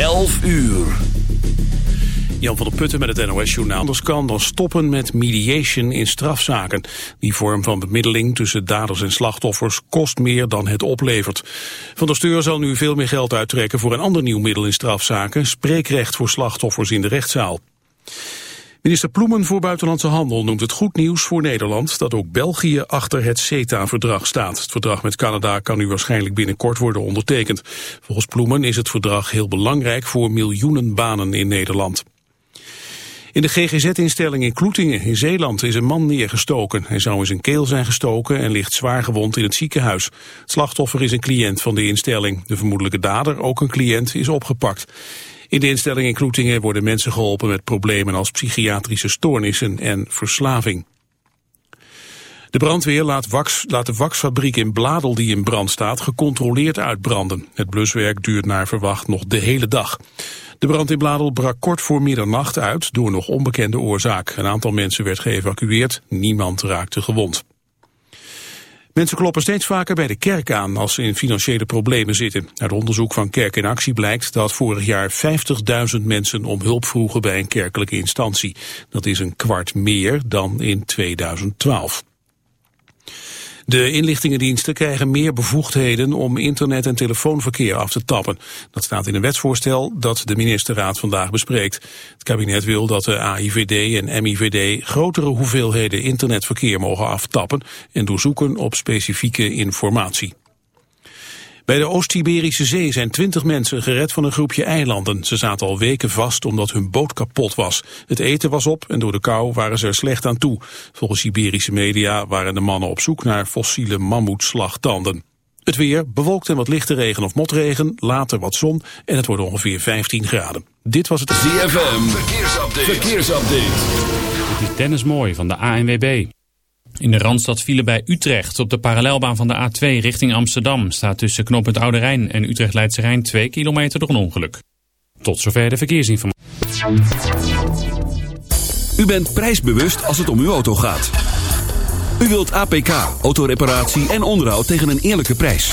11 uur. Jan van der Putten met het NOS-journaal. Anders kan dan stoppen met mediation in strafzaken. Die vorm van bemiddeling tussen daders en slachtoffers kost meer dan het oplevert. Van der Steur zal nu veel meer geld uittrekken voor een ander nieuw middel in strafzaken. Spreekrecht voor slachtoffers in de rechtszaal. Minister Ploemen voor Buitenlandse Handel noemt het goed nieuws voor Nederland dat ook België achter het CETA-verdrag staat. Het verdrag met Canada kan nu waarschijnlijk binnenkort worden ondertekend. Volgens Ploemen is het verdrag heel belangrijk voor miljoenen banen in Nederland. In de GGZ-instelling in Kloetingen in Zeeland is een man neergestoken. Hij zou in zijn keel zijn gestoken en ligt zwaar gewond in het ziekenhuis. Het slachtoffer is een cliënt van de instelling. De vermoedelijke dader, ook een cliënt, is opgepakt. In de instelling in Kloetingen worden mensen geholpen met problemen als psychiatrische stoornissen en verslaving. De brandweer laat, wax, laat de waxfabriek in Bladel die in brand staat gecontroleerd uitbranden. Het bluswerk duurt naar verwacht nog de hele dag. De brand in Bladel brak kort voor middernacht uit door nog onbekende oorzaak. Een aantal mensen werd geëvacueerd, niemand raakte gewond. Mensen kloppen steeds vaker bij de kerk aan als ze in financiële problemen zitten. Uit onderzoek van Kerk in Actie blijkt dat vorig jaar 50.000 mensen om hulp vroegen bij een kerkelijke instantie. Dat is een kwart meer dan in 2012. De inlichtingendiensten krijgen meer bevoegdheden om internet- en telefoonverkeer af te tappen. Dat staat in een wetsvoorstel dat de ministerraad vandaag bespreekt. Het kabinet wil dat de AIVD en MIVD grotere hoeveelheden internetverkeer mogen aftappen en doorzoeken op specifieke informatie. Bij de Oost-Siberische Zee zijn twintig mensen gered van een groepje eilanden. Ze zaten al weken vast omdat hun boot kapot was. Het eten was op en door de kou waren ze er slecht aan toe. Volgens Siberische media waren de mannen op zoek naar fossiele mammoetslagtanden. Het weer, bewolkt en wat lichte regen of motregen, later wat zon en het wordt ongeveer 15 graden. Dit was het ZFM, verkeersupdate. verkeersupdate. Dit is Dennis Mooi van de ANWB. In de Randstad vielen bij Utrecht op de parallelbaan van de A2 richting Amsterdam. Staat tussen knooppunt Oude Rijn en Utrecht Leidse Rijn 2 kilometer door een ongeluk. Tot zover de verkeersinformatie. U bent prijsbewust als het om uw auto gaat. U wilt APK, autoreparatie en onderhoud tegen een eerlijke prijs.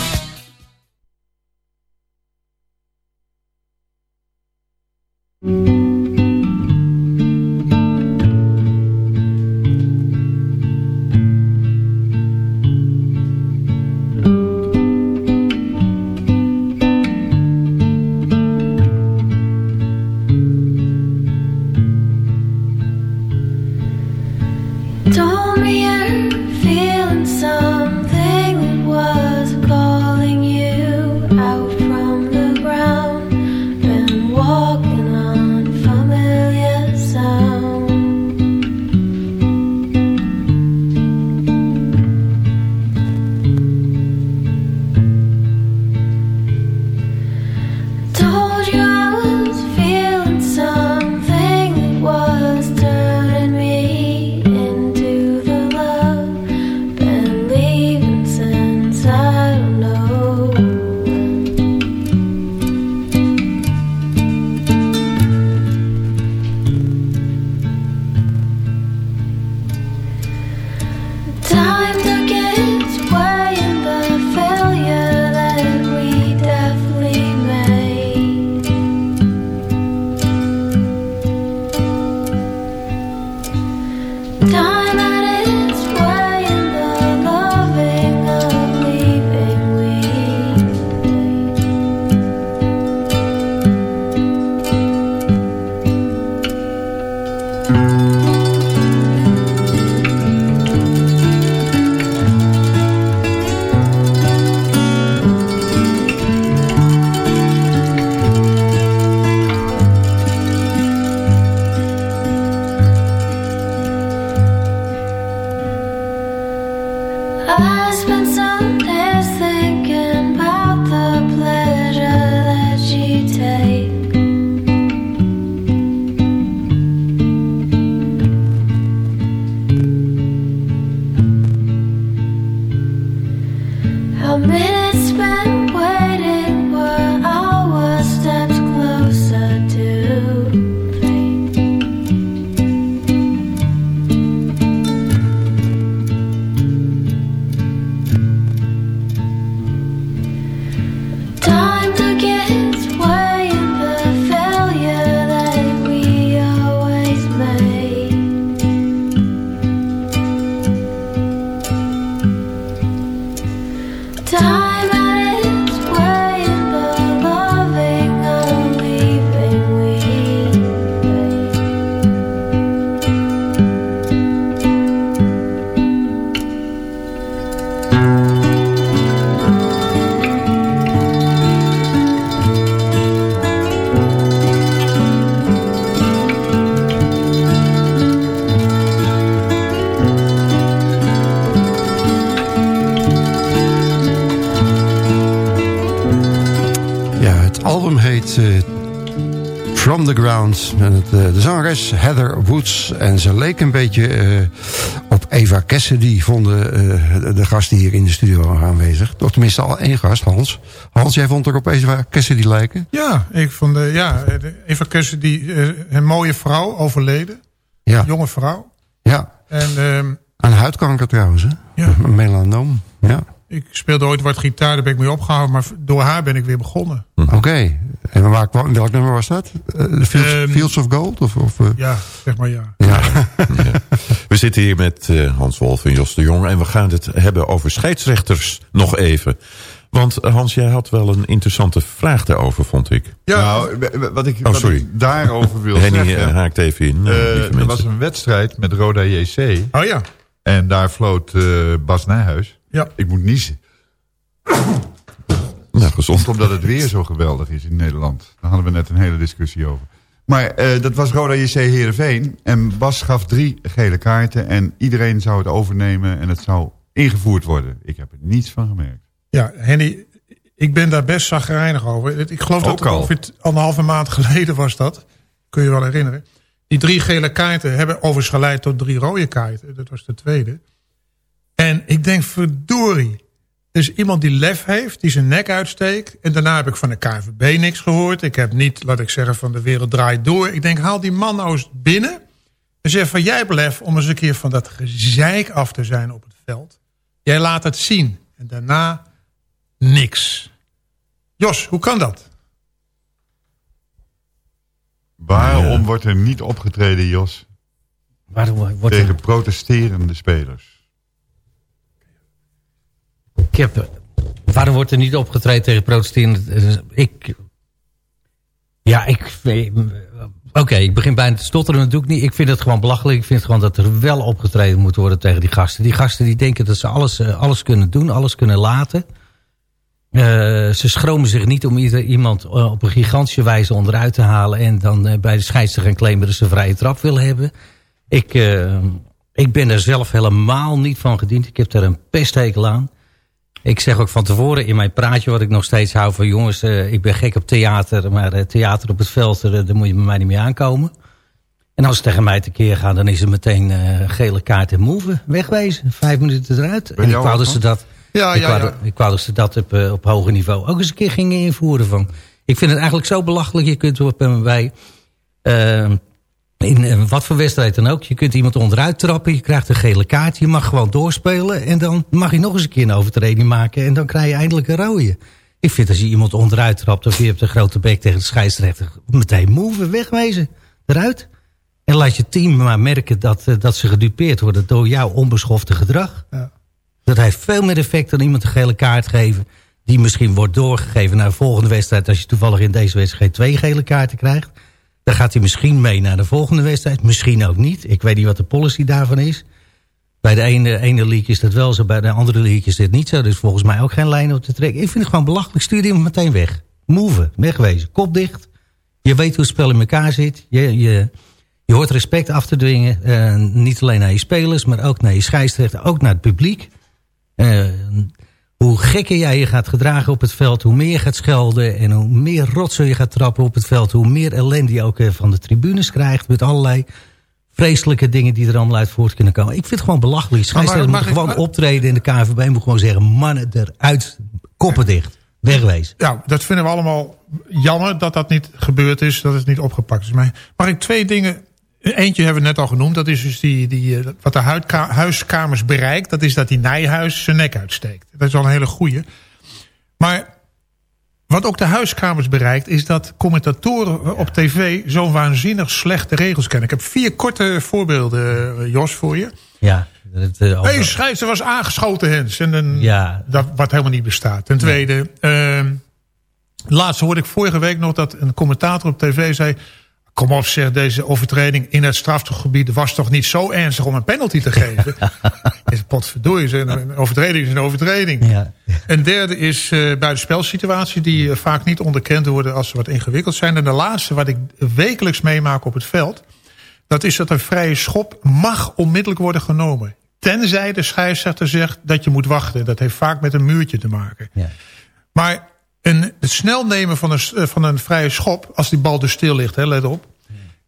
Mm-hmm. Zangeres Heather Woods. En ze leek een beetje eh, op Eva Cassidy, vonden eh, de gasten hier in de studio aanwezig. Of tenminste al één gast, Hans. Hans, jij vond er op Eva Cassidy lijken? Ja, ik vond de, ja, de- Eva eh, een mooie vrouw, overleden. Ja. Jonge vrouw. Ja. En ehm, Aan huidkanker trouwens, hè? Ja. Melanoom. Ja. ik speelde ooit wat gitaar, daar ben ik mee opgehouden. Maar door haar ben ik weer begonnen. Oké. En waar, kwam- welk nummer was dat? Eh, Fields, Ehm, Fields of Gold? Of, of, eh, Ja, zeg maar ja. ja. We zitten hier met eh, Hans Wolf en Jos de Jong... en we gaan het hebben over scheidsrechters nog even. Want Hans, jij had wel een interessante vraag daarover, vond ik. Ja, Nou, wat ik, Oh, wat ik daarover wil Henny zeggen... haakt even in. er was een wedstrijd met Roda JC. oh ja. En daar floot eh, Bas Nijhuis. Ja. Ik moet niezen. Nou, gezond. Omdat het weer zo geweldig is in Nederland. Daar hadden we net een hele discussie over. Maar eh, dat was Roda JC Heerenveen. En Bas gaf drie gele kaarten. En iedereen zou het overnemen. En het zou ingevoerd worden. Ik heb er niets van gemerkt. Ja, Henny, ik ben daar best zagrijnig over. Ik geloof dat Ook het al. ongeveer t- anderhalve maand geleden was dat. Kun je wel herinneren. Die drie gele kaarten hebben overigens geleid tot drie rode kaarten. Dat was de tweede. En ik denk, verdorie. Er is iemand die lef heeft, die zijn nek uitsteekt. En daarna heb ik van de KNVB niks gehoord. Ik heb niet, laat ik zeggen, van de wereld draait door. Ik denk, haal die man nou eens binnen. En zeg van, jij hebt lef om eens een keer van dat gezeik af te zijn op het veld. Jij laat het zien. En daarna niks. Jos, hoe kan dat? Waarom wordt er niet opgetreden, Jos, Waarom wordt tegen er, protesterende spelers? Waarom wordt er niet opgetreden tegen protesterende... eh, Ik... Ja, ik... Oké, ik begin bijna te stotteren, dat doe ik niet. Ik vind het gewoon belachelijk. Ik vind gewoon dat er wel opgetreden moet worden tegen die gasten. Die gasten die denken dat ze alles, eh, alles kunnen doen, alles kunnen laten. Eh, ze schromen zich niet om iemand eh, op een gigantische wijze onderuit te halen... en dan eh, bij de scheids te gaan claimen dat ze vrije trap willen hebben. Ik, eh, ik ben er zelf helemaal niet van gediend. Ik heb daar een pesthekel aan. Ik zeg ook van tevoren in mijn praatje wat ik nog steeds hou van... jongens, eh, ik ben gek op theater, maar eh, theater op het veld... eh, daar moet je bij mij niet mee aankomen. En als ze tegen mij tekeer gaan, dan is het meteen gele kaart en move. Wegwezen, vijf minuten eruit. En ik wou dat ze dat, Ja, ik, ja, ja. ik wou dat ze dat op, op hoger niveau ook eens een keer gingen invoeren. Van. Ik vind het eigenlijk zo belachelijk. Je kunt op, bij in eh, wat voor wedstrijd dan ook. Je kunt iemand onderuit trappen. Je krijgt een gele kaart. Je mag gewoon doorspelen. En dan mag je nog eens een keer een overtreding maken. En dan krijg je eindelijk een rode. Ik vind als je iemand onderuit trapt. Of je hebt een grote bek tegen de scheidsrechter. Meteen move, wegwezen. Eruit. En laat je team maar merken dat, eh, dat ze gedupeerd worden door jouw onbeschofte gedrag. Ja. Dat heeft veel meer effect dan iemand een gele kaart geven. Die misschien wordt doorgegeven naar de volgende wedstrijd. Als je toevallig in deze wedstrijd twee gele kaarten krijgt. Gaat hij misschien mee naar de volgende wedstrijd. Misschien ook niet. Ik weet niet wat de policy daarvan is. Bij de ene, ene league is dat wel zo. Bij de andere league is dit niet zo. Dus volgens mij ook geen lijn op te trekken. Ik vind het gewoon belachelijk. Stuur iemand meteen weg. Move. Wegwezen. Kop dicht. Je weet hoe het spel in elkaar zit. Je, je, je hoort respect af te dwingen. eh, niet alleen naar je spelers, maar ook naar je scheidsrechter. Ook naar het publiek. Eh, hoe gekker jij je gaat gedragen op het veld, hoe meer je gaat schelden... en hoe meer rotzooi je gaat trappen op het veld... hoe meer ellende je ook eh, van de tribunes krijgt... met allerlei vreselijke dingen die er allemaal uit voort kunnen komen. Ik vind het gewoon belachelijk. Scheidsrechter mag moet ik- gewoon maar- optreden en de KNVB moet gewoon zeggen... mannen eruit, koppen dicht, wegwezen. Ja, dat vinden we allemaal jammer dat dat niet gebeurd is. Dat het niet opgepakt is. Maar mag ik twee dingen... Eentje hebben we net al genoemd. Dat is dus die, die, eh, wat de huiskamers bereikt. Dat is dat die Nijhuis zijn nek uitsteekt. Dat is al een hele goeie. Maar wat ook de huiskamers bereikt... is dat commentatoren op tv zo'n waanzinnig slechte regels kennen. Ik heb vier korte voorbeelden, eh, Jos, voor je. Ja, dat, eh, over- Hey, was aangeschoten, Hens. En een, Ja. dat, wat helemaal niet bestaat. Ten tweede, ehm, laatst hoorde ik vorige week nog dat een commentator op tv zei... Kom op zeg, deze overtreding in het strafgebied was toch niet zo ernstig om een penalty te geven? is potverdorie, een overtreding is een overtreding. Ja. Een derde is uh, buitenspelsituaties die uh, vaak niet onderkend worden als ze wat ingewikkeld zijn. En de laatste wat ik wekelijks meemaak op het veld... dat is dat een vrije schop mag onmiddellijk worden genomen. Tenzij de scheidsrechter zegt dat je moet wachten. Dat heeft vaak met een muurtje te maken. Ja. Maar een, het snel nemen van een, eh, van een vrije schop, als die bal dus stil ligt, hè, let op,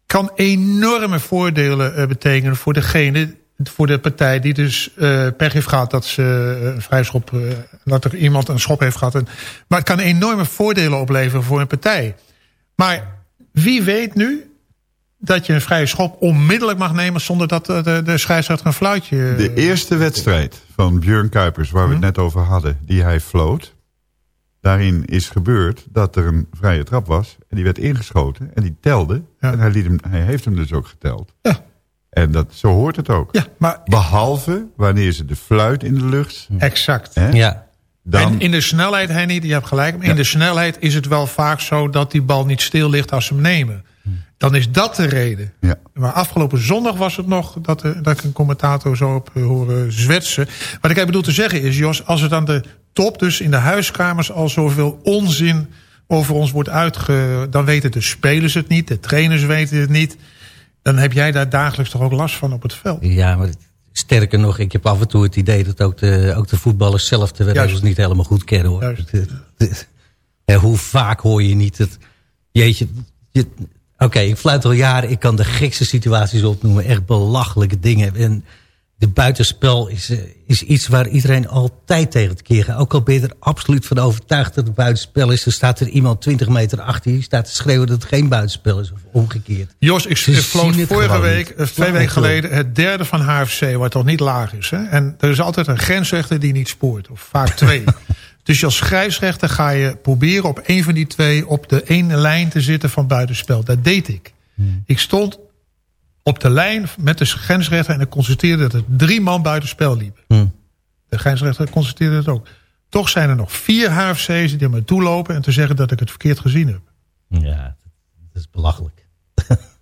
kan enorme voordelen eh, betekenen voor degene, voor de partij die dus eh pech heeft gehad dat ze een vrije schop, dat er iemand een schop heeft gehad. En, maar het kan enorme voordelen opleveren voor een partij. Maar wie weet nu dat je een vrije schop onmiddellijk mag nemen zonder dat de, de scheidsrechter een fluitje... De eerste wedstrijd van Björn Kuipers, waar we het net over hadden, die hij floot. Daarin is gebeurd dat er een vrije trap was. En die werd ingeschoten en die telde. En hij, liet hem, hij heeft hem dus ook geteld. Ja. En dat, zo hoort het ook. Ja, maar... Behalve wanneer ze de fluit in de lucht... Exact. Hè, Ja. dan, En in de snelheid, Henny, je hebt gelijk. Maar in de snelheid is het wel vaak zo dat die bal niet stil ligt als ze hem nemen. Dan is dat de reden. ja. Maar afgelopen zondag was het nog dat, eh, dat ik een commentator zo op eh, horen zwetsen. Wat ik eigenlijk bedoel te zeggen is, Jos, als het aan de top, dus in de huiskamers, al zoveel onzin over ons wordt uitge... dan weten de spelers het niet, de trainers weten het niet. Dan heb jij daar dagelijks toch ook last van op het veld. Ja, maar sterker nog, ik heb af en toe het idee dat ook de, ook de voetballers zelf de regels Juist. niet helemaal goed kennen hoor. Juist. Hoe vaak hoor je niet het. Jeetje, je- oké, ik fluit al jaren, ik kan de gekste situaties opnoemen, echt belachelijke dingen. En de buitenspel is, eh, is iets waar iedereen altijd tegen te keer gaat. Ook al ben je er absoluut van overtuigd dat het buitenspel is, dan staat er iemand 20 meter achter je, die staat te schreeuwen dat het geen buitenspel is, of omgekeerd. Jos, ik het vorige week, niet. eh, twee weken geleden, het derde van HFC, wat toch niet laag is. Hè? En er is altijd een grensrechter die niet spoort, of vaak twee. dus als scheidsrechter ga je proberen op een van die twee op de ene lijn te zitten van buitenspel. Dat deed ik. Ik stond op de lijn met de grensrechter en ik constateerde dat er drie man buitenspel liepen. Hm. De grensrechter constateerde het ook. Toch zijn er nog vier HFC's die naar me toe lopen en te zeggen dat ik het verkeerd gezien heb. Ja, dat is belachelijk.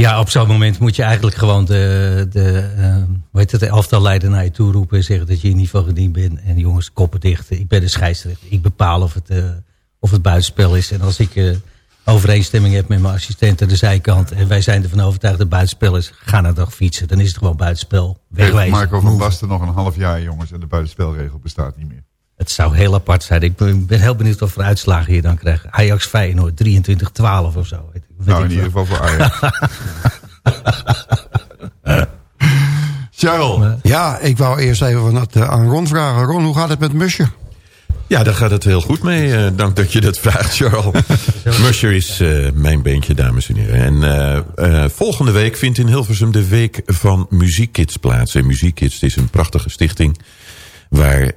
ja, op zo'n moment moet je eigenlijk gewoon de, de, uh, hoe heet het, de elftalleider naar je toe roepen... en zeggen dat je niet van gediend bent. En jongens, koppen dicht. Ik ben de scheidsrechter. Ik bepaal of het, uh, of het buitenspel is. En als ik uh, overeenstemming heb met mijn assistent aan de zijkant... en wij zijn ervan overtuigd dat het buitenspel is... ga naar dag fietsen. Dan is het gewoon buitenspel. Wegwezen. Marco van Basten nog een half jaar, jongens. En de buitenspelregel bestaat niet meer. Het zou heel apart zijn. Ik ben, ben heel benieuwd wat voor uitslagen je dan krijgt. Ajax Feyenoord 23-12 of zo. Weet, weet nou, ik in ieder geval voor Ajax. Charles. Ja, ik wou eerst even van dat, uh, aan Ron vragen. Ron, hoe gaat het met Musje? Ja, daar gaat het heel goed mee. Uh, dank dat je dat vraagt, Charles. Musher is uh, mijn beentje, dames en heren. En uh, volgende week vindt in Hilversum de Week van Muziekkids plaats. En Muziekkids is een prachtige stichting... waar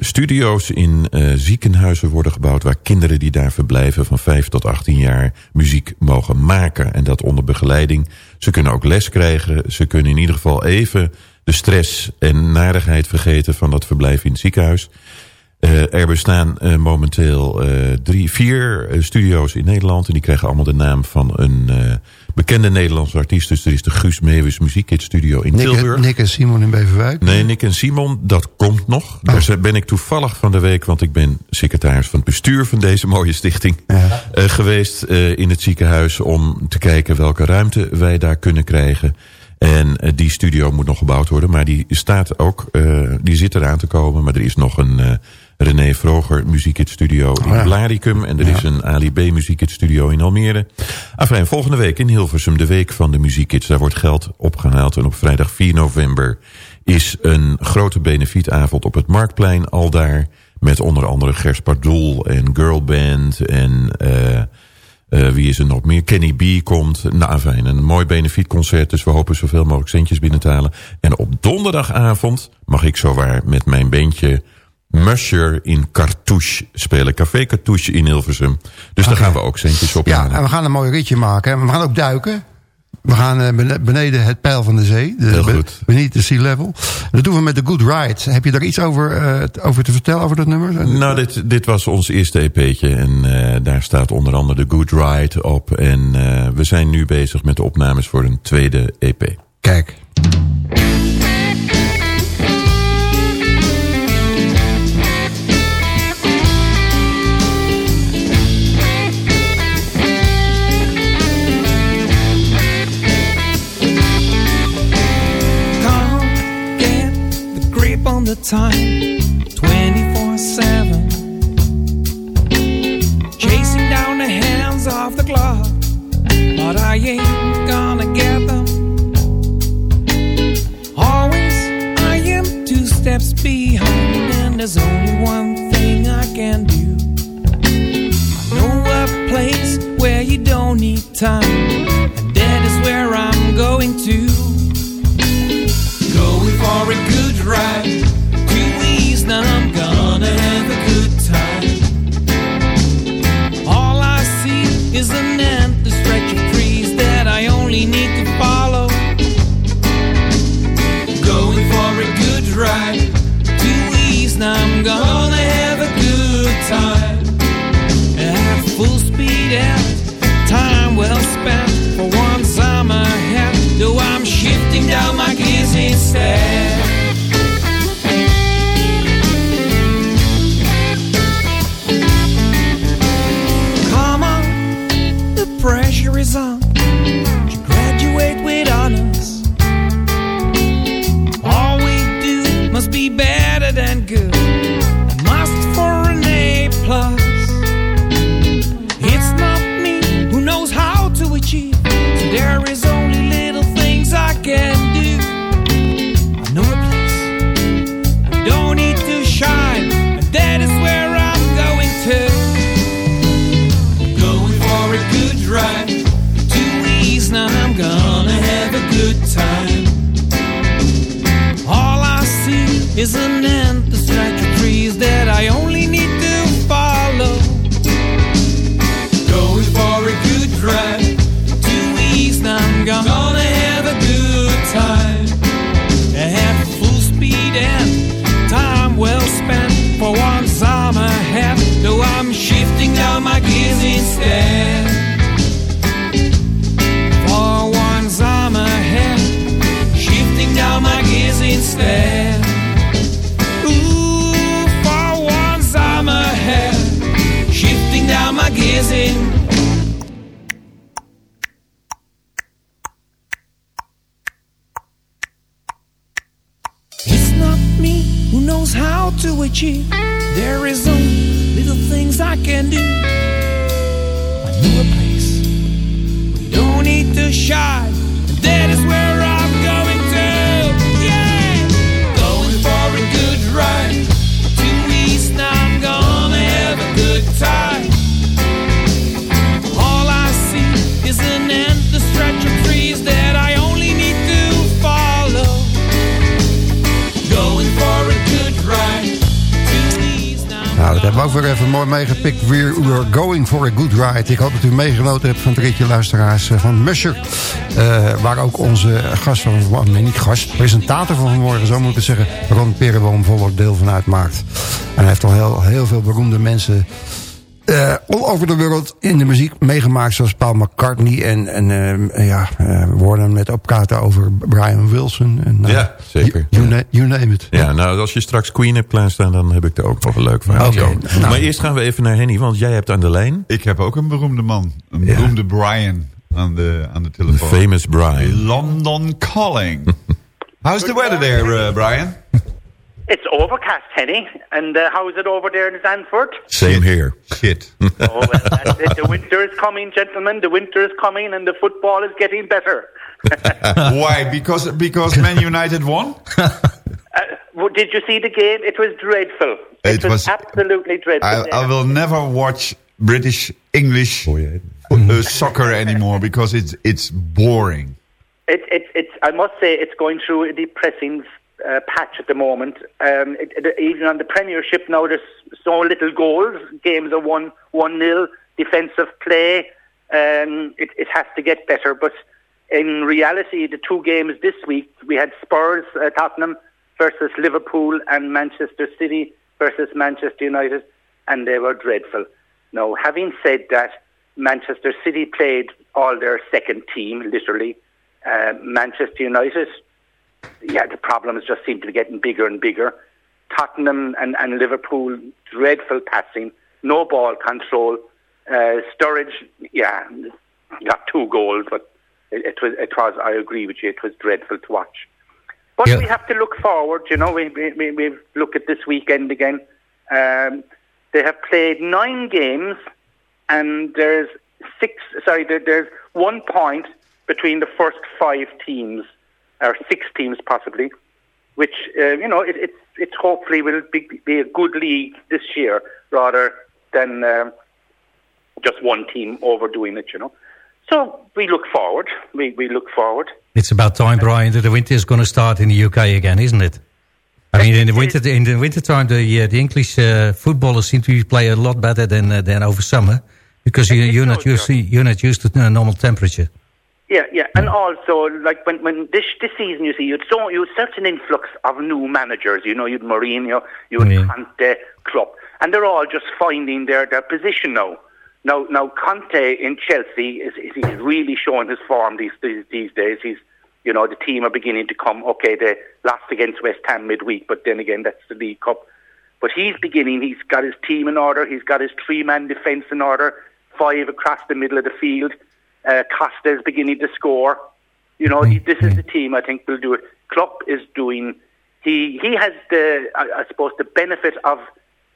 studio's in ziekenhuizen worden gebouwd... waar kinderen die daar verblijven van 5 tot 18 jaar muziek mogen maken. En dat onder begeleiding. Ze kunnen ook les krijgen. Ze kunnen in ieder geval even de stress en narigheid vergeten... van dat verblijf in het ziekenhuis... Uh, er bestaan uh, momenteel uh, drie, vier studio's in Nederland. En die krijgen allemaal de naam van een bekende Nederlandse artiest. Dus er is de Guus Meeuwis Muziekkids Studio in Nick, Tilburg. Nick en Simon in Beverwijk? Nee, Nick en Simon, dat komt nog. Oh. Daar ben ik toevallig van de week, want ik ben secretaris van het bestuur van deze mooie stichting. Ja. geweest in het ziekenhuis om te kijken welke ruimte wij daar kunnen krijgen. En die studio moet nog gebouwd worden, maar die staat ook, die zit eraan te komen. Maar er is nog een René Vroger Muziekit Studio in oh ja. Blaricum. En er ja. is een Ali B Muziekit Studio in Almere. Afijn, volgende week in Hilversum, de week van de Muziekkids. Daar wordt geld opgehaald. En op vrijdag 4 november is een grote benefietavond op het Marktplein. Al daar met onder andere Gers Pardoel en Girlband en... Uh, uh, wie is er nog meer? Kenny B komt. Nou, fijn, een mooi benefietconcert. Dus we hopen zoveel mogelijk centjes binnen te halen. En op donderdagavond mag ik zowaar met mijn beentje... Musher in Cartouche spelen. Café Cartouche in Hilversum. Dus okay. daar gaan we ook centjes op Ja, en we gaan een mooi ritje maken. We gaan ook duiken. We gaan beneden het pijl van de zee. De, Heel goed. Beneden de sea level. Dat doen we met de Good Ride. Heb je daar iets over, uh, over te vertellen, over dat nummer? Nou, dit, dit was ons eerste EP'tje. En uh, daar staat onder andere de Good Ride op. En uh, we zijn nu bezig met de opnames voor een tweede EP. Kijk. the time 24 7. Chasing down the hands of the clock, but I ain't gonna get them. Always I am two steps behind, and there's only one thing I can do. I know a place where you don't need time, and that is where I'm going to. To ease, see is an endless stretch of trees that I only need to follow. Going for a good ride to now I'm gonna have a good time. At full speed and time well spent. For once I'm ahead, though I'm shifting down my gears instead. Weer even mooi meegepikt. We are going for a good ride. Ik hoop dat u meegenoten hebt van het ritje luisteraars eh, van Musher. Eh, waar ook onze gast van, nee niet gast, presentator van vanmorgen, zo moet ik het zeggen, Ron Perenboom volop deel van uitmaakt. En hij heeft al heel, heel veel beroemde mensen eh all over de wereld in de muziek meegemaakt. Zoals Paul McCartney en, en eh, ja, eh, we hoorden net oppraten over Brian Wilson. En, Ja, zeker. You, you, na- you name it. Ja, nou, als je straks Queen hebt klaarstaan, dan heb ik er ook nog een leuk verhaal nou. Maar eerst gaan we even naar Henny, want jij hebt aan de lijn... Ik heb ook een beroemde man. Een Ja. beroemde Brian aan de, aan de The telefoon. famous Brian. London Calling. How's the weather there, uh, Brian? It's overcast, Henny. And uh, how is it over there in Zandvoort? Same here. Shit. oh, well. The winter is coming, gentlemen. The winter is coming, and the football is getting better. Why? Because because Man United won? Uh, w- did you see the game? It was dreadful. It, It was, was- absolutely dreadful. I, I will never watch British English uh, soccer anymore because it's it's boring. It, it, it's, I must say, it's going through a depressing uh, patch at the moment. Um, it, it, even on the Premiership now, there's so little goals. Games are one one nil. Defensive play. Um, it, it has to get better. But in reality, the two games this week, we had Spurs, uh, Tottenham versus Liverpool, and Manchester City versus Manchester United, and they were dreadful. Now, having said that, Manchester City played all their second team, literally. Uh, Manchester United, yeah, the problems just seem to be getting bigger and bigger. Tottenham and, and Liverpool, dreadful passing, no ball control. Uh, Sturridge, yeah, got two goals, but it, it was, it was, I agree with you, it was dreadful to watch. But Yeah. we have to look forward, you know, we, we, we, look at this weekend again. Um, they have played nine games and there's six. Sorry, there, there's one point between the first five teams, or six teams possibly, which uh, you know it, it it hopefully will be, be a good league this year rather than um, just one team overdoing it. You know, so we look forward. We we look forward. It's about time, Brian, that the winter is going to start in the UK again, isn't it? I mean, in the winter, in the winter time, the uh, the English uh, footballers seem to play a lot better than uh, than over summer because you, you're not used to, you're not used to uh, normal temperature. Yeah, yeah, and also like when when this this season, you see, you'd so you had such an influx of new managers. You know, you'd Mourinho, you had Yeah. Mm-hmm. Conte, Klopp, and they're all just finding their their position now. Now, now Conte in Chelsea is, is he's really showing his form these, these these days. He's you know the team are beginning to come. Okay, they lost against West Ham midweek, but then again that's the League Cup. But he's beginning. He's got his team in order. He's got his three-man defence in order. Five across the middle of the field. Uh, Costa is beginning to score. You know, he, this is the team I think will do it. Klopp is doing. He he has the I, I suppose the benefit of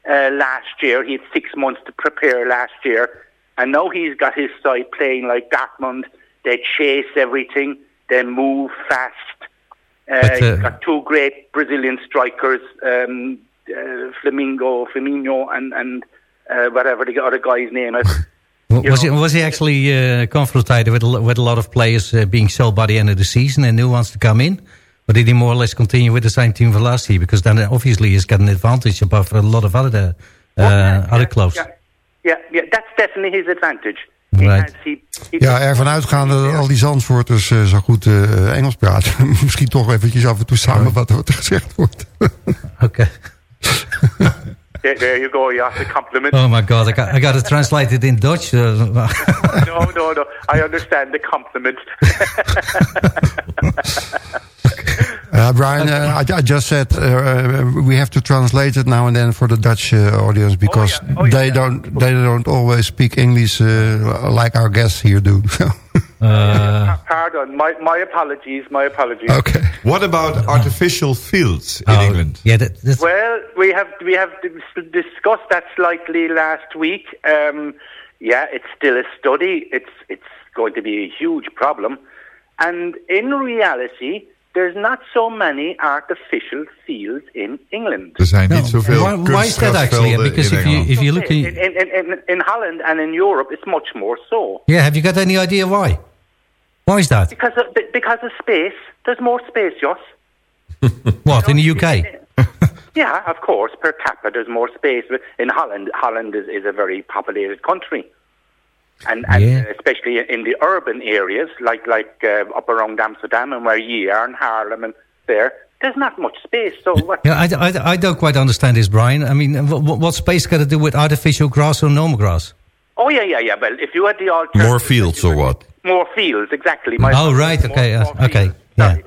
uh, last year. He had six months to prepare last year, and now he's got his side playing like Dortmund. They chase everything. They move fast. Uh, But, uh, he's got two great Brazilian strikers, um, uh, Flamingo, Firmino, and and uh, whatever the other guy's name is. Was he, was he actually uh, confronted with a, with a lot of players uh, being sold by the end of the season and new ones to come in? Or did he more or less continue with the same team for last year? Because then uh, obviously he's got an advantage above a lot of other uh, other clubs. Yeah, yeah, yeah, that's definitely his advantage. Right. he, he Ja, ervan uitgaande dat al die Zandvoorters eh, zo goed eh, Engels praten. Misschien toch eventjes af en toe samenvatten wat er gezegd wordt. Okay. There, there you go. You have the compliment. Oh my God, I got, I got it in Dutch. Uh, no, no, no. I understand the compliment. Uh, Brian, uh, I, I just said uh, we have to translate it now and then for the Dutch uh, audience because Oh, yeah. they don't they don't always speak English uh, like our guests here do. uh, Pardon. My my apologies. My apologies. okay. What about artificial fields in oh, England? Yeah, that, that's, Well, we have we have discussed that slightly last week. Um, yeah, it's still a study. It's it's going to be a huge problem, and in reality, there's not so many artificial fields in England. Er zijn niet No. zoveel Why- why is that actually? Because if you- Engeland. if you look in, in, in, in, in Holland and in Europe, it's much more so. yeah, have you got any idea why? Why is that? Because of, because of space, there's more space, Jos. What, in the UK? Yeah, of course, per capita there's more space. But In Holland, Holland is, is a very populated country. And, and Yeah. uh, especially in the urban areas, like like uh, up around Amsterdam and where ye are, in Harlem and there, there's not much space. So what? Yeah, I, I, I don't quite understand this, Brian. I mean, what, what space got to do with artificial grass or normal grass? Oh yeah, yeah, yeah. Well, if you had the alternative, More fields or what? More fields, exactly. My Oh, right, okay, uh, more okay, yeah. You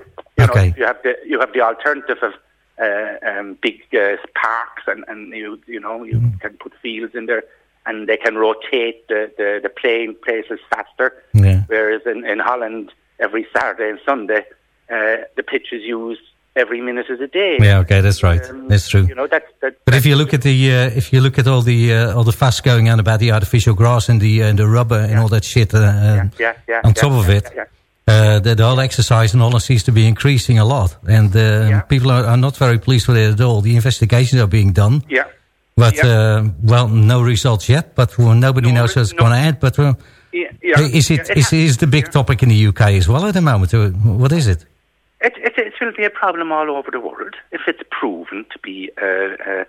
know, okay. you have the you have the alternative of uh, um, big uh, parks, and and you you know you Mm-hmm. can put fields in there, and they can rotate the the, the playing places faster. Yeah. Whereas in, in Holland, every Saturday and Sunday, uh, the pitch is used every minute of the day. Yeah, okay, that's right. Um, That's true. You know that's that. But if you look at the uh, if you look at all the uh, all the fuss going on about the artificial grass and the uh, the rubber and all that shit uh, yeah, yeah, yeah, on yeah, top of it, yeah, uh, the, the whole exercise in Holland seems to be increasing a lot, and Yeah. people are, are not very pleased with it at all. The investigations are being done, yeah. but Yeah. uh, well, no results yet. But well, nobody No, knows it's no. going to end. But Yeah, yeah, is it yeah, is is the big topic in the UK as well at the moment? What is it? It, it, it will be a problem all over the world if it's proven to be a, uh,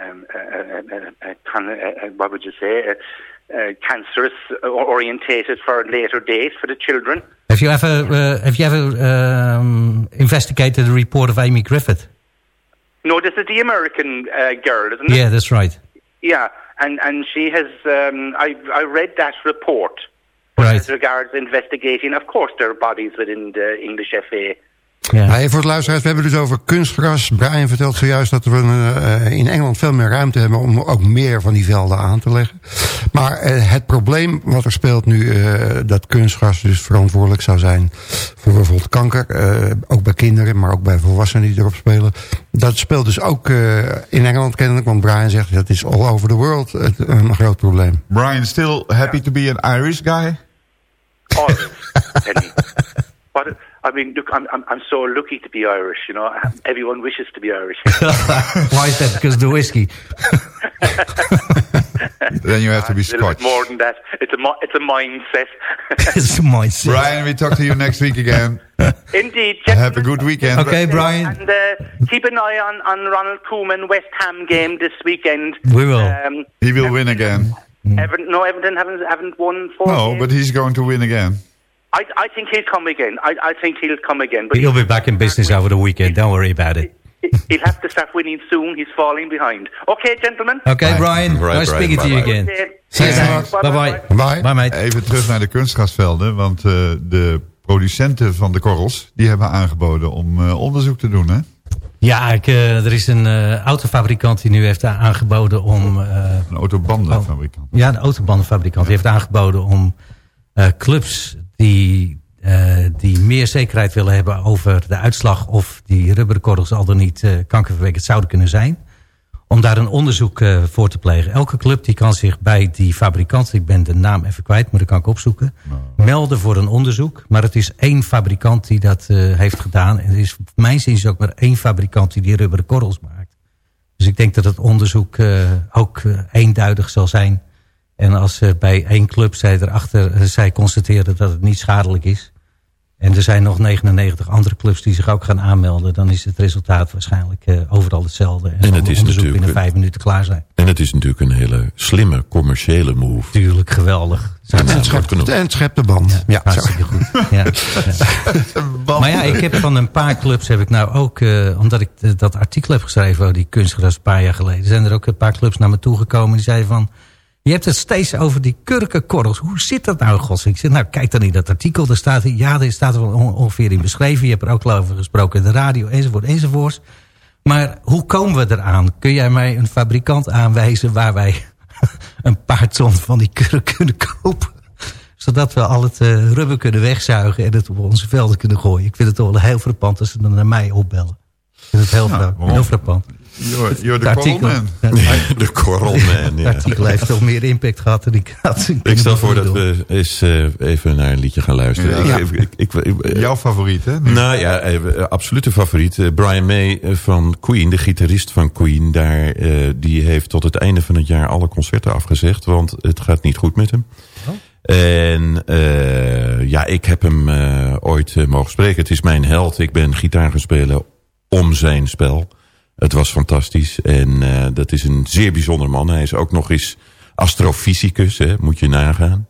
um, uh, uh, uh, uh, uh, what would you say, cancerous or orientated for a later date for the children. Have you ever uh, have you ever um, investigated the report of Amy Griffith? No, this is the American uh, girl, isn't it? Yeah, that's right. Yeah, and and she has. Um, I I read that report. Right. As regards investigating, of course, there are bodies within the English FA Ja. Nee, voor het luisteraars, we hebben het dus over kunstgras. Brian vertelt zojuist dat we eh, in Engeland veel meer ruimte hebben... om ook meer van die velden aan te leggen. Maar eh, het probleem wat er speelt nu... eh, dat kunstgras dus verantwoordelijk zou zijn voor bijvoorbeeld kanker. eh, ook bij kinderen, maar ook bij volwassenen die erop spelen. Dat speelt dus ook eh, in Engeland kennelijk. Want Brian zegt, dat is all over the world het, een groot probleem. Brian, still happy to be an Irish guy? Oh, Penny. What? I mean, look, I'm, I'm I'm so lucky to be Irish. You know, everyone wishes to be Irish. Why is that? Because the whiskey. Then you have to be It's a bit Scotch. more than that. It's a it's a mindset. It's a mindset. Brian, we talk to you next week again. Indeed. Have a good weekend. Okay, Brian. And uh, keep an eye on, on Ronald Koeman West Ham game this weekend. We will. Um, He will win again. Everton, no, Everton haven't haven't won four. No, games. but he's going to win again. I I think he'll come again. I I think he'll come again. But He'll be back in business over the weekend. Don't worry about it. he'll have to start winning soon. He's falling behind. Okay, gentlemen. Okay, Brian. Right, nice Brian. speaking to you Bye-bye. again. Okay. See you Thanks. soon. Bye-bye. Bye. Bye, mate. Even terug naar de kunstgrasvelden, want eh, de producenten van de korrels... die hebben aangeboden om eh, onderzoek te doen, hè? Ja, ik, eh, er is een eh, autofabrikant die nu heeft aangeboden om... eh, Een autobandenfabrikant. ja, de autobandenfabrikant die heeft aangeboden om eh, clubs die, eh, die meer zekerheid willen hebben over de uitslag... of die rubberen korrels al dan niet eh, kankerverwekkend zouden kunnen zijn... om daar een onderzoek eh, voor te plegen. Elke club die kan zich bij die fabrikant... ik ben de naam even kwijt, maar dat kan ik opzoeken... melden voor een onderzoek. Maar het is één fabrikant die dat heeft gedaan. En er is mijn zin is ook maar één fabrikant die die rubberen korrels maakt. Dus ik denk dat het onderzoek ook eenduidig zal zijn. En als eh, bij één club zij erachter eh, zij constateren dat het niet schadelijk is... en er zijn nog 99 andere clubs die zich ook gaan aanmelden... dan is het resultaat waarschijnlijk eh, overal hetzelfde. En, En het is natuurlijk- binnen vijf minuten klaar zijn. En het is natuurlijk een hele slimme commerciële move. Tuurlijk, geweldig. Ja, En het schept, genoemd. en het schept de band. Ja. Hartstikke goed. Ja. Ja. Maar ja, ik heb van een paar clubs heb ik nou ook, eh, omdat ik dat artikel heb geschreven over die kunstgras een paar jaar geleden, zijn er ook een paar clubs naar me toegekomen die zeiden van, je hebt het steeds over die kurkenkorrels. Hoe zit dat nou, gods? Ik zeg, nou, kijk dan in dat artikel. Daar staat, ja, daar staat er ongeveer in beschreven. Je hebt er ook over gesproken in de radio, enzovoort, enzovoorts. Maar hoe komen we eraan? Kun jij mij een fabrikant aanwijzen waar wij een paar ton van die kurken kunnen kopen? Zodat we al het eh, rubber kunnen wegzuigen en het op onze velden kunnen gooien. Ik vind het toch wel heel frappant als ze dan naar mij opbellen. Ik vind het heel, fra- heel frappant. You're, you're the Het artikel- coralman. De korrelman, Het ja. artikel heeft toch meer impact gehad dan ik had. Ik stel voor dat we eens eh, even naar een liedje gaan luisteren. Ja. Ik, ik, ik, ik- Jouw favoriet, hè? nu? Nou ja, eh, absolute favoriet. Eh, Brian May eh, van Queen, de gitarist van Queen... Daar, eh, die heeft tot het einde van het jaar alle concerten afgezegd... want het gaat niet goed met hem. En eh, ja, ik heb hem eh, ooit eh, mogen spreken. Het is mijn held. Ik ben gitaar gaan spelen om zijn spel. Het was fantastisch. En eh, dat is een zeer bijzonder man. Hij is ook nog eens astrofysicus, hè, moet je nagaan.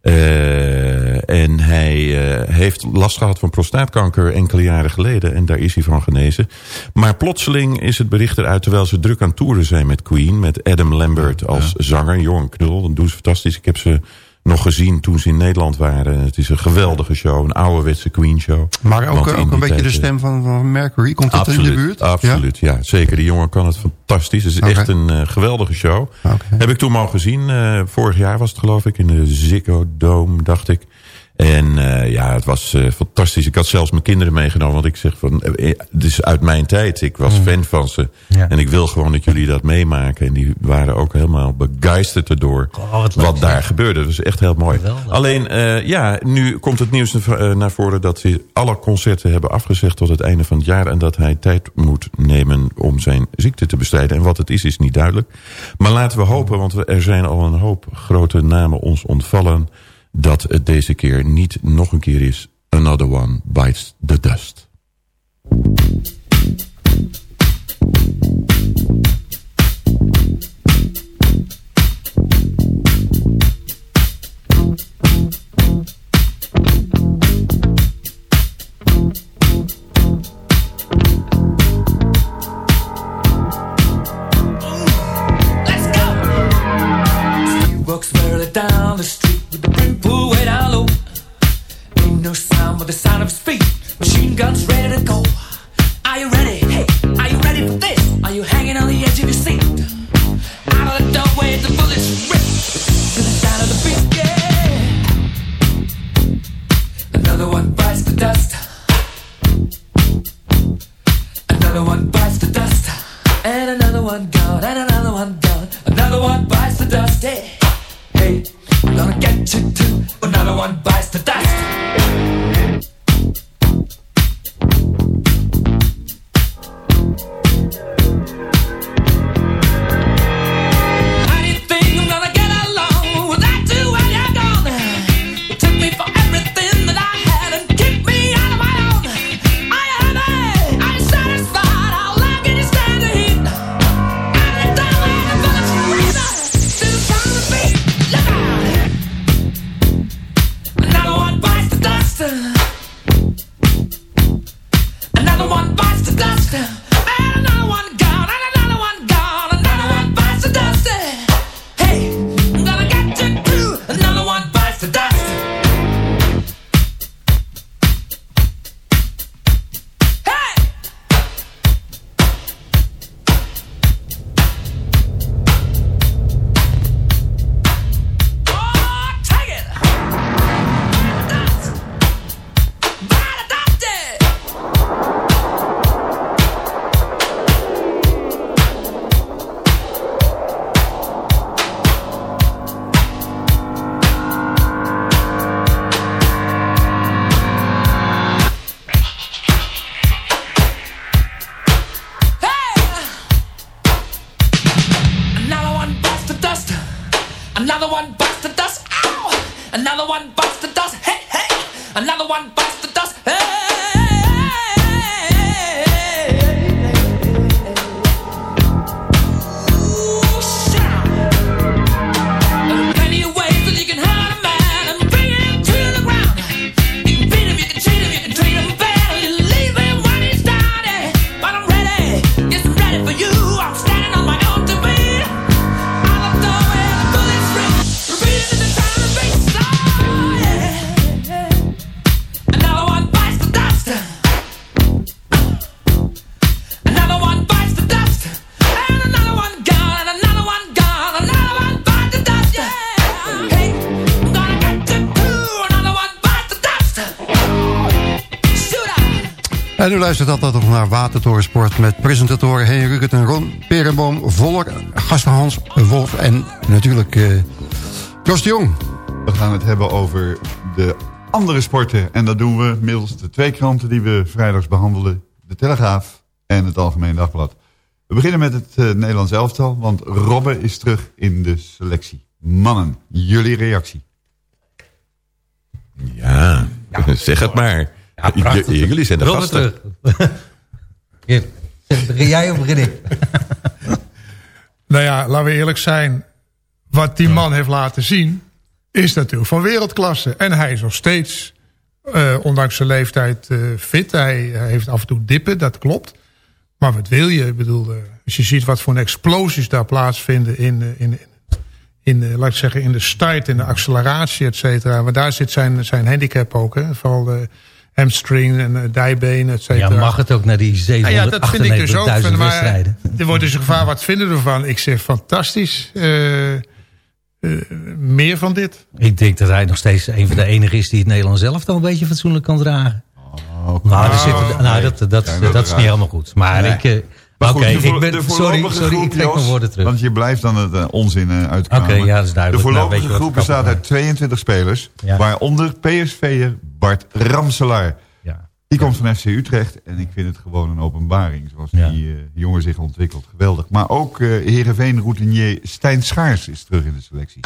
Eh, en hij eh, heeft last gehad van prostaatkanker enkele jaren geleden. En daar is hij van genezen. Maar plotseling is het bericht eruit... terwijl ze druk aan toeren zijn met Queen... met Adam Lambert als zanger. Johan Knul, dat doen ze fantastisch. Ik heb ze nog gezien toen ze in Nederland waren. Het is een geweldige show. Een ouderwetse Queen show. Maar ook, ook een beetje de tijd, eh, stem van, van Mercury. Komt dat in de buurt? Absoluut, ja? Zeker. Die jongen kan het fantastisch. Het is echt een eh, geweldige show. Heb ik toen mogen zien. eh, vorig jaar was het geloof ik. In de Ziggo Dome, dacht ik. En eh, ja, het was eh, fantastisch. Ik had zelfs mijn kinderen meegenomen. Want ik zeg van, eh, het is uit mijn tijd. Ik was fan van ze. Ja. En ik wil gewoon dat jullie dat meemaken. En die waren ook helemaal begeisterd erdoor. Oh, wat daar gebeurde. Dat was echt heel mooi. Geweldig. Alleen, ja, nu komt het nieuws naar, voren... dat ze alle concerten hebben afgezegd tot het einde van het jaar... en dat hij tijd moet nemen om zijn ziekte te bestrijden. En wat het is, is niet duidelijk. Maar laten we hopen, want er zijn al een hoop grote namen ons ontvallen... dat het deze keer niet nog een keer is... Another One Bites the Dust. En u luistert altijd nog naar Watertorensport met presentatoren Henry Rukert en Ron Perenboom, Voller, gasten Hans Wolf en natuurlijk eh Jos de Jong. We gaan het hebben over de andere sporten. En dat doen we middels de twee kranten die we vrijdags behandelen. De Telegraaf en het Algemeen Dagblad. We beginnen met het eh, Nederlands elftal. Want Robben is terug in de selectie. Mannen, jullie reactie. Ja, zeg het maar. Prachtig. J- jullie zijn de gasten. terug. Begin jij of begin ik? Nou ja, laten we eerlijk zijn. Wat die man heeft laten zien... is natuurlijk van wereldklasse. En hij is nog steeds, eh, ondanks zijn leeftijd, eh, fit. Hij, hij heeft af en toe dippen, dat klopt. Maar wat wil je? Ik bedoel, eh, als je ziet wat voor explosies daar plaatsvinden... in, eh, in, in, de, laat ik zeggen, in de start, in de acceleratie, et cetera. Maar daar zit zijn, zijn handicap ook. Hè? Vooral de hamstring en de dijbeen, et Ja, cetera. mag het ook naar die Nou ja, dat vind ik dus ook. 798.000 Maar wedstrijden? er wordt dus een gevaar, wat vinden we ervan? Ik zeg, fantastisch. Eh, eh, meer van dit. Ik denk dat hij nog steeds een van de enigen is die het Nederlands zelf al een beetje fatsoenlijk kan dragen. Oh, nou, er zitten, nou dat, dat, dat, Ja, dat is niet helemaal goed. Maar Nee. ik... eh, Maar Oké, goed, de voor- ik ben, de sorry, voorlopige sorry, ik groep, trek mijn woorden terug. Want je blijft dan het eh, onzin uh, uitkomen. Oké, ja, dat is duidelijk. De Nou, voorlopige groep bestaat uit 22 spelers. Ja. Waaronder PSV'er Bart Ramselaar. Ja. Die komt van FC Utrecht. En ik vind het gewoon een openbaring. Zoals Ja. die eh, jongen zich ontwikkelt. Geweldig. Maar ook eh Heerenveen routinier Stijn Schaars is terug in de selectie.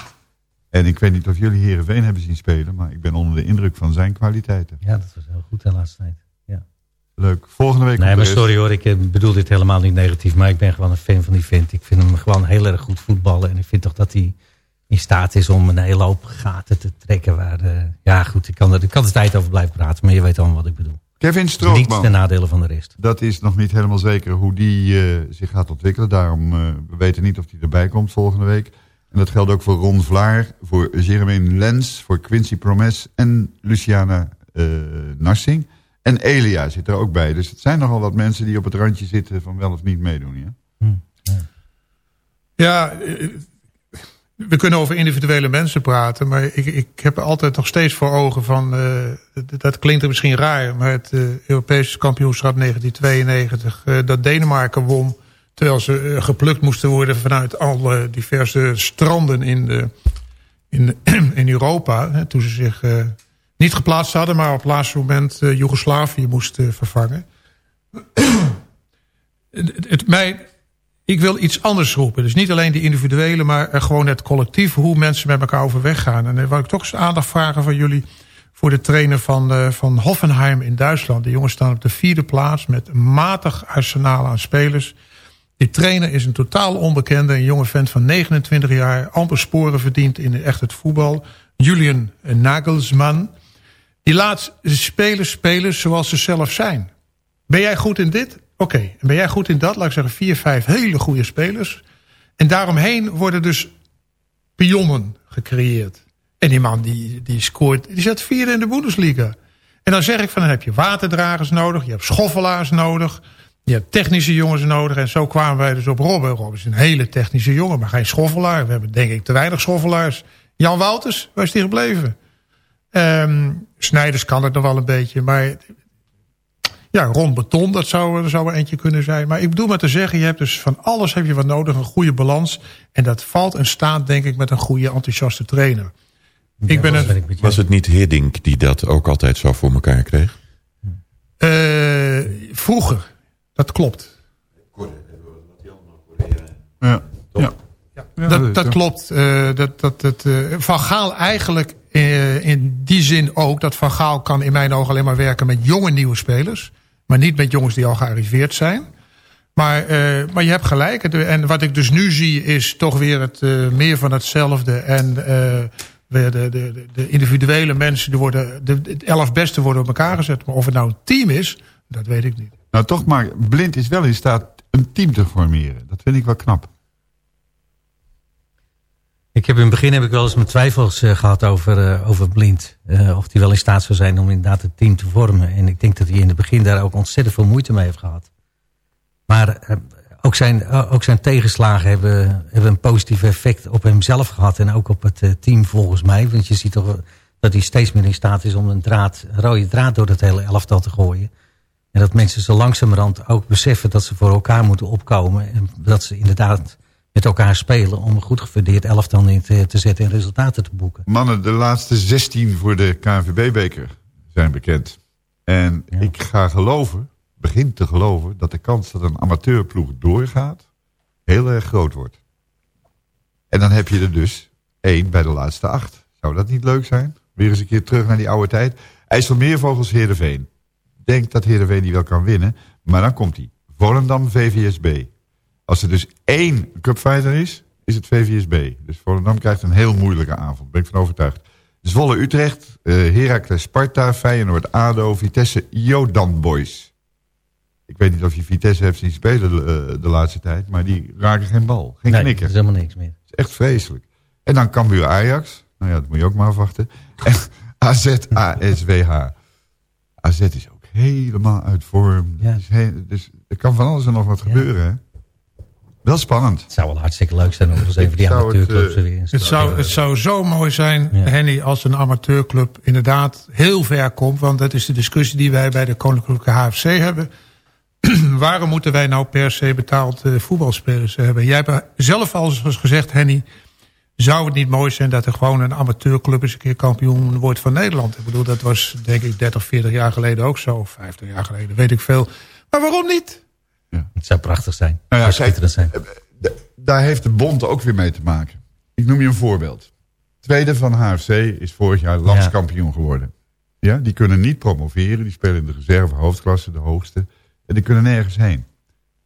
En ik weet niet of jullie Heerenveen hebben zien spelen. Maar ik ben onder de indruk van zijn kwaliteiten. Ja, dat was heel goed de laatste tijd. Ja. Leuk. Volgende week Nee, maar sorry hoor, ik eh, bedoel dit helemaal niet negatief. Maar ik ben gewoon een fan van die vent. Ik vind hem gewoon heel erg goed voetballen. En ik vind toch dat hij in staat is om een hele hoop gaten te trekken. Waar, eh, ja goed, ik kan, er, ik kan er tijd over blijven praten. Maar je weet allemaal wat ik bedoel. Kevin Niet Strootman. ten nadele van de rest. Dat is nog niet helemaal zeker hoe die eh, zich gaat ontwikkelen. Daarom uh, we weten niet of hij erbij komt volgende week. En dat geldt ook voor Ron Vlaar, voor Jermaine Lens, voor Quincy Promes en Luciana uh, Narsing. En Elia zit er ook bij. Dus het zijn nogal wat mensen die op het randje zitten van wel of niet meedoen. Ja? Ja, eh, we kunnen over individuele mensen praten, maar ik, ik heb altijd nog steeds voor ogen van, eh, dat- klinkt er misschien raar, maar het eh, Europese kampioenschap 1992, eh, dat Denemarken won, terwijl ze geplukt moesten worden vanuit alle diverse stranden in, de, in, in Europa, hè, toen ze zich niet geplaatst hadden, maar op het laatste moment Joegoslavië moesten vervangen. het, het, mij, ik wil iets anders roepen. Dus niet alleen die individuele, maar eh, gewoon het collectief. Hoe mensen met elkaar overweg gaan. En dan wil ik toch eens aandacht vragen van jullie... voor de trainer van, eh, van Hoffenheim in Duitsland. De jongens staan op de vierde plaats... met een matig arsenaal aan spelers. Die trainer is een totaal onbekende. Een jonge vent van 29 jaar. amper sporen verdient in echt het voetbal. Julian Nagelsman. Die laat de spelers spelen zoals ze zelf zijn. Ben jij goed in dit? Oké. En ben jij goed in dat? Laat ik zeggen vier, vijf hele goede spelers. En daaromheen worden dus pionnen gecreëerd. En die man die, die scoort, die zet vierde in de Bundesliga. En dan zeg ik van, dan heb je waterdragers nodig, je hebt schoffelaars nodig, je hebt technische jongens nodig. En zo kwamen wij dus op Robben. Robben is een hele technische jongen, maar geen schoffelaar. We hebben denk ik te weinig schoffelaars. Jan Wouters, waar is die gebleven? Ehm Snijders kan het nog wel een beetje, maar ja, rond beton, dat zou, er zou er eentje kunnen zijn. Maar ik bedoel maar te zeggen, je hebt dus van alles heb je wat nodig. Een goede balans. En dat valt en staat denk ik met een goede enthousiaste trainer. ik ben een, Was het niet Hiddink die dat ook altijd zo voor elkaar kreeg? eh, vroeger, dat klopt. Ja. Ja. Dat, dat klopt. Eh, dat, dat, dat, eh, Van Gaal eigenlijk eh, in die zin ook... dat Van Gaal kan in mijn ogen alleen maar werken met jonge nieuwe spelers. Maar niet met jongens die al gearriveerd zijn. Maar, eh, maar je hebt gelijk. En wat ik dus nu zie is toch weer het, eh, meer van hetzelfde. En eh, weer de, de, de- de individuele mensen, die worden, de, de elf beste worden op elkaar gezet. Maar of het nou een team is, dat weet ik niet. Nou toch maar, Blind is wel in staat een team te formeren. Dat vind ik wel knap. Ik heb in het begin heb ik wel eens mijn twijfels eh, gehad over, eh, over Blind. Eh, of hij wel in staat zou zijn om inderdaad het team te vormen. En ik denk dat hij in het begin daar ook ontzettend veel moeite mee heeft gehad. Maar ook, zijn, ook zijn tegenslagen hebben, hebben een positief effect op hemzelf gehad. En ook op het team volgens mij. Want je ziet toch dat hij steeds meer in staat is om een, draad, een rode draad door het hele elftal te gooien. En dat mensen zo langzamerhand ook beseffen dat ze voor elkaar moeten opkomen. En dat ze inderdaad met elkaar spelen om een goed gefundeerd elftal in te, te zetten en resultaten te boeken. Mannen, de laatste 16 voor de KNVB-beker zijn bekend. En ik ga geloven, begin te geloven... dat de kans dat een amateurploeg doorgaat... heel erg groot wordt. En dan heb je er dus één bij de laatste acht. Zou dat niet leuk zijn? Weer eens een keer terug naar die oude tijd. IJsselmeervogels Heerenveen. Denk dat Heerenveen die wel kan winnen. Maar dan komt hij. Volendam VVSB. Als er dus één cupfighter is, is het VVSB. Dus Volendam krijgt een heel moeilijke avond. Ben ik van overtuigd. Zwolle Utrecht, eh Heracles Sparta, Feyenoord ADO, Vitesse Jodan Boys. Ik weet niet of je Vitesse hebt zien spelen eh, de laatste tijd, maar die raken geen bal. Geen Nee, knikker. is helemaal niks meer. Het is echt vreselijk. En dan Cambuur Ajax. Nou ja, dat moet je ook maar afwachten. En AZ ASWH. AZ is ook helemaal uit vorm. He- dus er kan van alles en nog wat gebeuren. Hè? Wel spannend. Het zou wel hartstikke leuk zijn om eens even die amateurclubs eh, er weer in te Het zou, het zou zo mooi zijn, Henny, als een amateurclub inderdaad heel ver komt. Want dat is de discussie die wij bij de Koninklijke HFC hebben. Waarom moeten wij nou per se betaald eh, voetbalspelers hebben? Jij hebt zelf al eens gezegd, Henny... zou het niet mooi zijn dat er gewoon een amateurclub... eens een keer kampioen wordt van Nederland? Ik bedoel, dat was denk ik 30, 40 jaar geleden ook zo. Of 50 jaar geleden, weet ik veel. Maar waarom niet? Het zou prachtig zijn. Nou ja, schitterend zijn. D- daar heeft de bond ook weer mee te maken. Ik noem je een voorbeeld. Tweede van HFC is vorig jaar landskampioen geworden. Ja, die kunnen niet promoveren. Die spelen in de reserve hoofdklasse, de hoogste. En die kunnen nergens heen.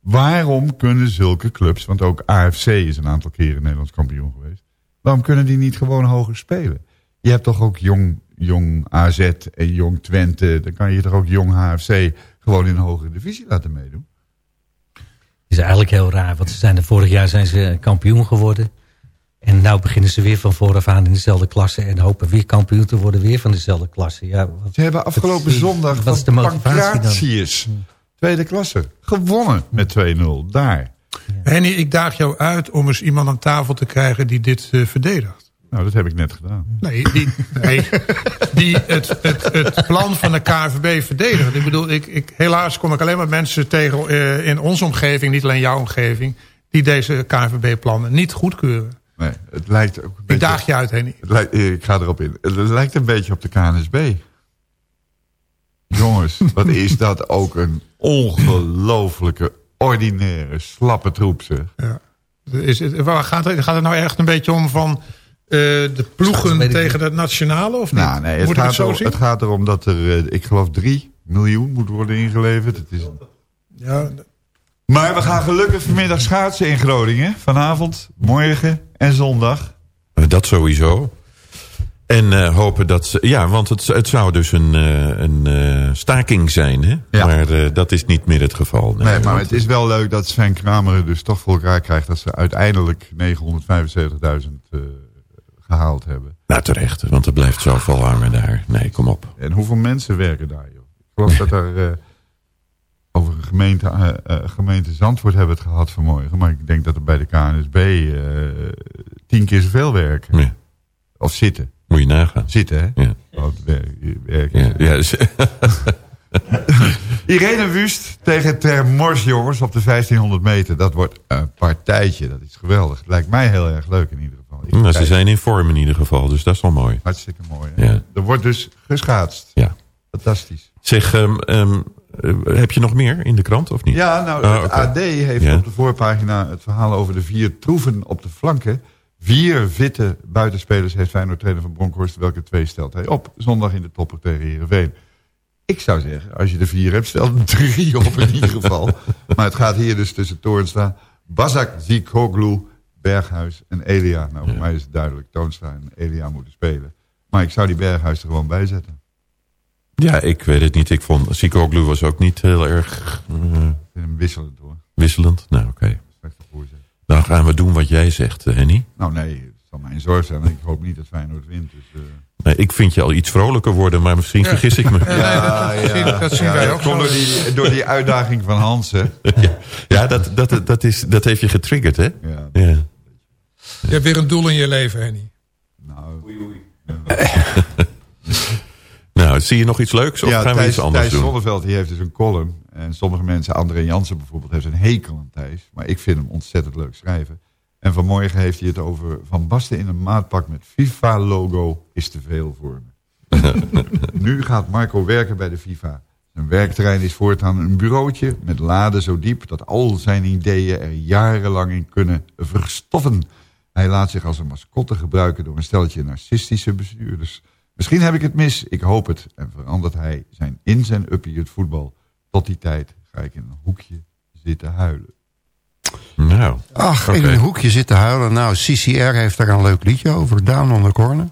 Waarom kunnen zulke clubs, want ook AFC is een aantal keren Nederlands kampioen geweest. Waarom kunnen die niet gewoon hoger spelen? Je hebt toch ook jong, jong AZ en jong Twente. Dan kan je toch ook jong HFC gewoon in een hogere divisie laten meedoen. Is eigenlijk heel raar, want ze zijn er vorig jaar zijn ze kampioen geworden. En nou beginnen ze weer van vooraf aan in dezelfde klasse... en hopen weer kampioen te worden, weer van dezelfde klasse. Ja, wat, Ze hebben afgelopen wat- zondag wat is de? Pancratius, tweede klasse, gewonnen met 2-0. Daar. Henny, ik daag jou uit om eens iemand aan tafel te krijgen die dit eh, verdedigt. Nou, dat heb ik net gedaan. Nee, die, nee, die het, het, het plan van de KNVB verdedigt. Ik bedoel, ik, ik, helaas kom ik alleen maar mensen tegen eh, in onze omgeving, niet alleen jouw omgeving, die deze KNVB-plannen niet goedkeuren. Nee, het lijkt ook een Ik beetje... daag je uit, Henny. Ik ga erop in. Het lijkt een beetje op de KNSB. Jongens, wat is dat ook een ongelofelijke, ordinaire, slappe troep, zeg. Ja. Is het, waar gaat, het, gaat het nou echt een beetje om van eh, de ploegen tegen de nationale of niet? Nou, nee, het Moet ik het gaat, zo erom, zien? het gaat erom dat er, eh, ik geloof, 3 miljoen moet worden ingeleverd. Het is. Ja, Maar we gaan gelukkig vanmiddag schaatsen in Groningen. Vanavond, morgen en zondag. Eh, Dat sowieso. En eh, hopen dat ze... Ja, want het, het zou dus een, eh, een eh, staking zijn, hè? Ja. Maar eh, dat is niet meer het geval. Nee, maar het is wel leuk dat Sven Kramer het dus toch voor elkaar krijgt... dat ze uiteindelijk 975.000 eh, gehaald hebben. Nou, terecht, want er blijft zoveel hangen daar. Nee, kom op. En hoeveel mensen werken daar, joh? Ik geloof dat er... eh, over een gemeente, eh, eh, gemeente Zandvoort hebben we het gehad vanmorgen. Maar ik denk dat er bij de KNSB eh, tien keer zoveel werken. Ja. Of zitten. Moet je nagaan. Zitten, hè? Ja. Werk- werken. Ja, ja, dus- Irene Wust tegen Ter Mors, jongens, op de 1500 meter. Dat wordt een partijtje. Dat is geweldig. Lijkt mij heel erg leuk in ieder geval. Maar ze zijn in vorm in ieder geval, dus dat is wel mooi. Hartstikke mooi. Ja. Er wordt dus geschaatst. Ja. Fantastisch. Zeg, eh, heb je nog meer in de krant of niet? Ja, nou, Ah, het. AD heeft Ja. op de voorpagina het verhaal over de vier troeven op de flanken. Vier fitte buitenspelers heeft Feyenoord trainer van Bronkhorst. Welke twee stelt hij op? Zondag in de topper tegen Heerenveen. Ik zou zeggen, als je er vier hebt, stel drie op in ieder geval. maar het gaat hier dus tussen Toornstra, Bazak, Zikoglu, Berghuis en Elia. Nou, voor mij is het duidelijk. Toornstra en Elia moeten spelen. Maar ik zou die Berghuis er gewoon bij zetten. Ja, ik weet het niet. Ik vond Sikoglu was ook niet heel erg eh, wisselend hoor. wisselend. Nou, oké. Dan gaan we doen wat jij zegt, eh, Henny. Nou nee, het zal mijn zorg zijn. Ik hoop niet dat Feyenoord wint. Dus, eh. Nee, ik vind je al iets vrolijker worden, maar misschien vergis ik me. Ja, nee, dat, zien, dat zien wij ook Komt door die, door die uitdaging van Hansen. ja, ja dat, dat, dat, is, dat heeft je getriggerd, hè? Ja. Je hebt weer een doel in je leven, Henny. Nou, Nou, zie je nog iets leuks of ja, gaan we Thijs, iets anders Thijs doen? Zonneveld die heeft dus een column. En sommige mensen, André Jansen bijvoorbeeld, heeft een hekel aan Thijs. Maar ik vind hem ontzettend leuk schrijven. En vanmorgen heeft hij het over Van Basten in een maatpak met FIFA-logo is te veel voor me. nu gaat Marco werken bij de FIFA. Zijn werkterrein is voortaan een bureautje met laden zo diep... dat al zijn ideeën er jarenlang in kunnen verstoffen. Hij laat zich als een mascotte gebruiken door een stelletje narcistische bestuurders. Misschien heb ik het mis, ik hoop het. En verandert hij zijn in zijn uppie het voetbal. Tot die tijd ga ik in een hoekje zitten huilen. Nou, Ach, in een hoekje zitten huilen. Nou, CCR heeft daar een leuk liedje over. Down on the Corner.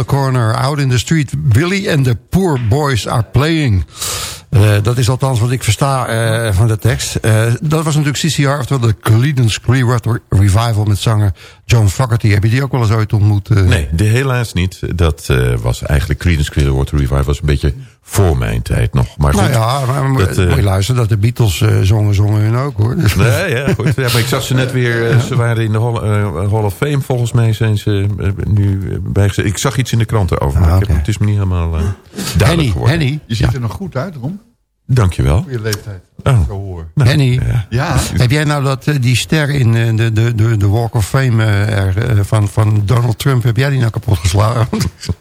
The corner, out in the street. Willy and the poor boys are playing. Eh, dat is althans wat ik versta eh, van de tekst. Eh, dat was natuurlijk CCR, oftewel de Creedence Clearwater Revival met zanger John Fogerty. Heb je die ook wel eens ooit ontmoet? Nee, de, helaas niet. Dat was eigenlijk Creedence Clearwater Revival was een beetje voor mijn tijd nog. Maar goed, nou ja, maar, dat, eh, moet je luisteren dat de Beatles eh, zongen, zongen hun ook hoor. Dus- Nee, ja, goed. Ja, maar ik zag ze net weer, eh, ze waren in de Hall, Hall of Fame volgens mij zijn ze eh, nu bijgezet. Ik zag iets in de kranten over, maar ik heb, het is me niet helemaal duidelijk Henny, geworden. Henny. Je ziet er nog goed uit, Rom. Dankjewel. Goeie leeftijd. Oh. Zo hoor. Henny, Ja. heb jij nou dat, eh, die ster in eh, de, de, de, de Walk of Fame eh, er, van, van Donald Trump, heb jij die nou kapot geslagen?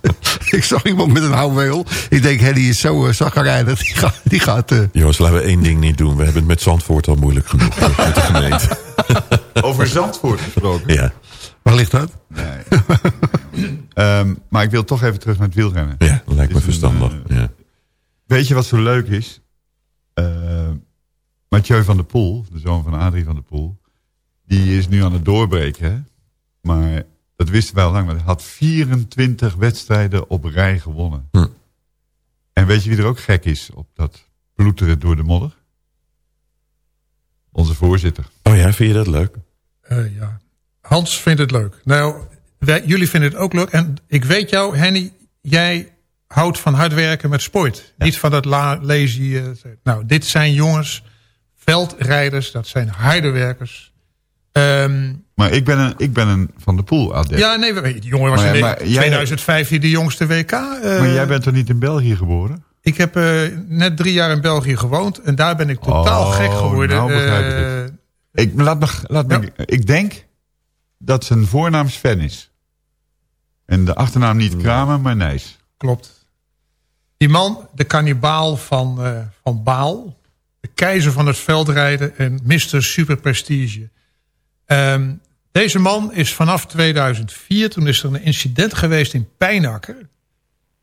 ik zag iemand met een houweel. Ik denk, Henny is zo uh, zaggerijnig. Die gaat... Die gaat Jongens, laten we één ding niet doen. We hebben het met Zandvoort al moeilijk genoeg. met de gemeente. Over Zandvoort gesproken. Ja. Waar ligt dat? Nee. Ehm, maar ik wil toch even terug naar het wielrennen. Ja, dat lijkt me een, verstandig. ja. Weet je wat zo leuk is? Eh, Mathieu van der Poel, de zoon van Adrie van der Poel... die is nu aan het doorbreken. Hè? Maar dat wisten wij al lang. Maar hij had 24 wedstrijden op rij gewonnen. Hm. En weet je wie er ook gek is op dat ploeteren door de modder? Onze voorzitter. Oh ja, vind je dat leuk? Eh, ja. Hans vindt het leuk. Nou, wij, jullie vinden het ook leuk. En ik weet jou, Henny, jij houdt van hard werken met sport. Niet van dat la, lazy... eh, nou, dit zijn jongens, veldrijders, dat zijn harde werkers. Ehm, Maar ik ben een, ik ben een Van der Poel adept. ja, nee, die jongen was in maar jij- 2005 hier de jongste WK. eh, maar jij bent toch niet in België geboren? Ik heb eh, net drie jaar in België gewoond. En daar ben ik totaal Oh, gek geworden. nou begrijp ik laat me, laat me, ik denk dat zijn voornaam Sven is. En de achternaam niet Kramer, maar Nijs. Klopt. Die man, de kannibaal van, eh, van Baal. De keizer van het veldrijden en Mr. Super Prestige. Ehm, deze man is vanaf 2004, toen is er een incident geweest in Pijnakker.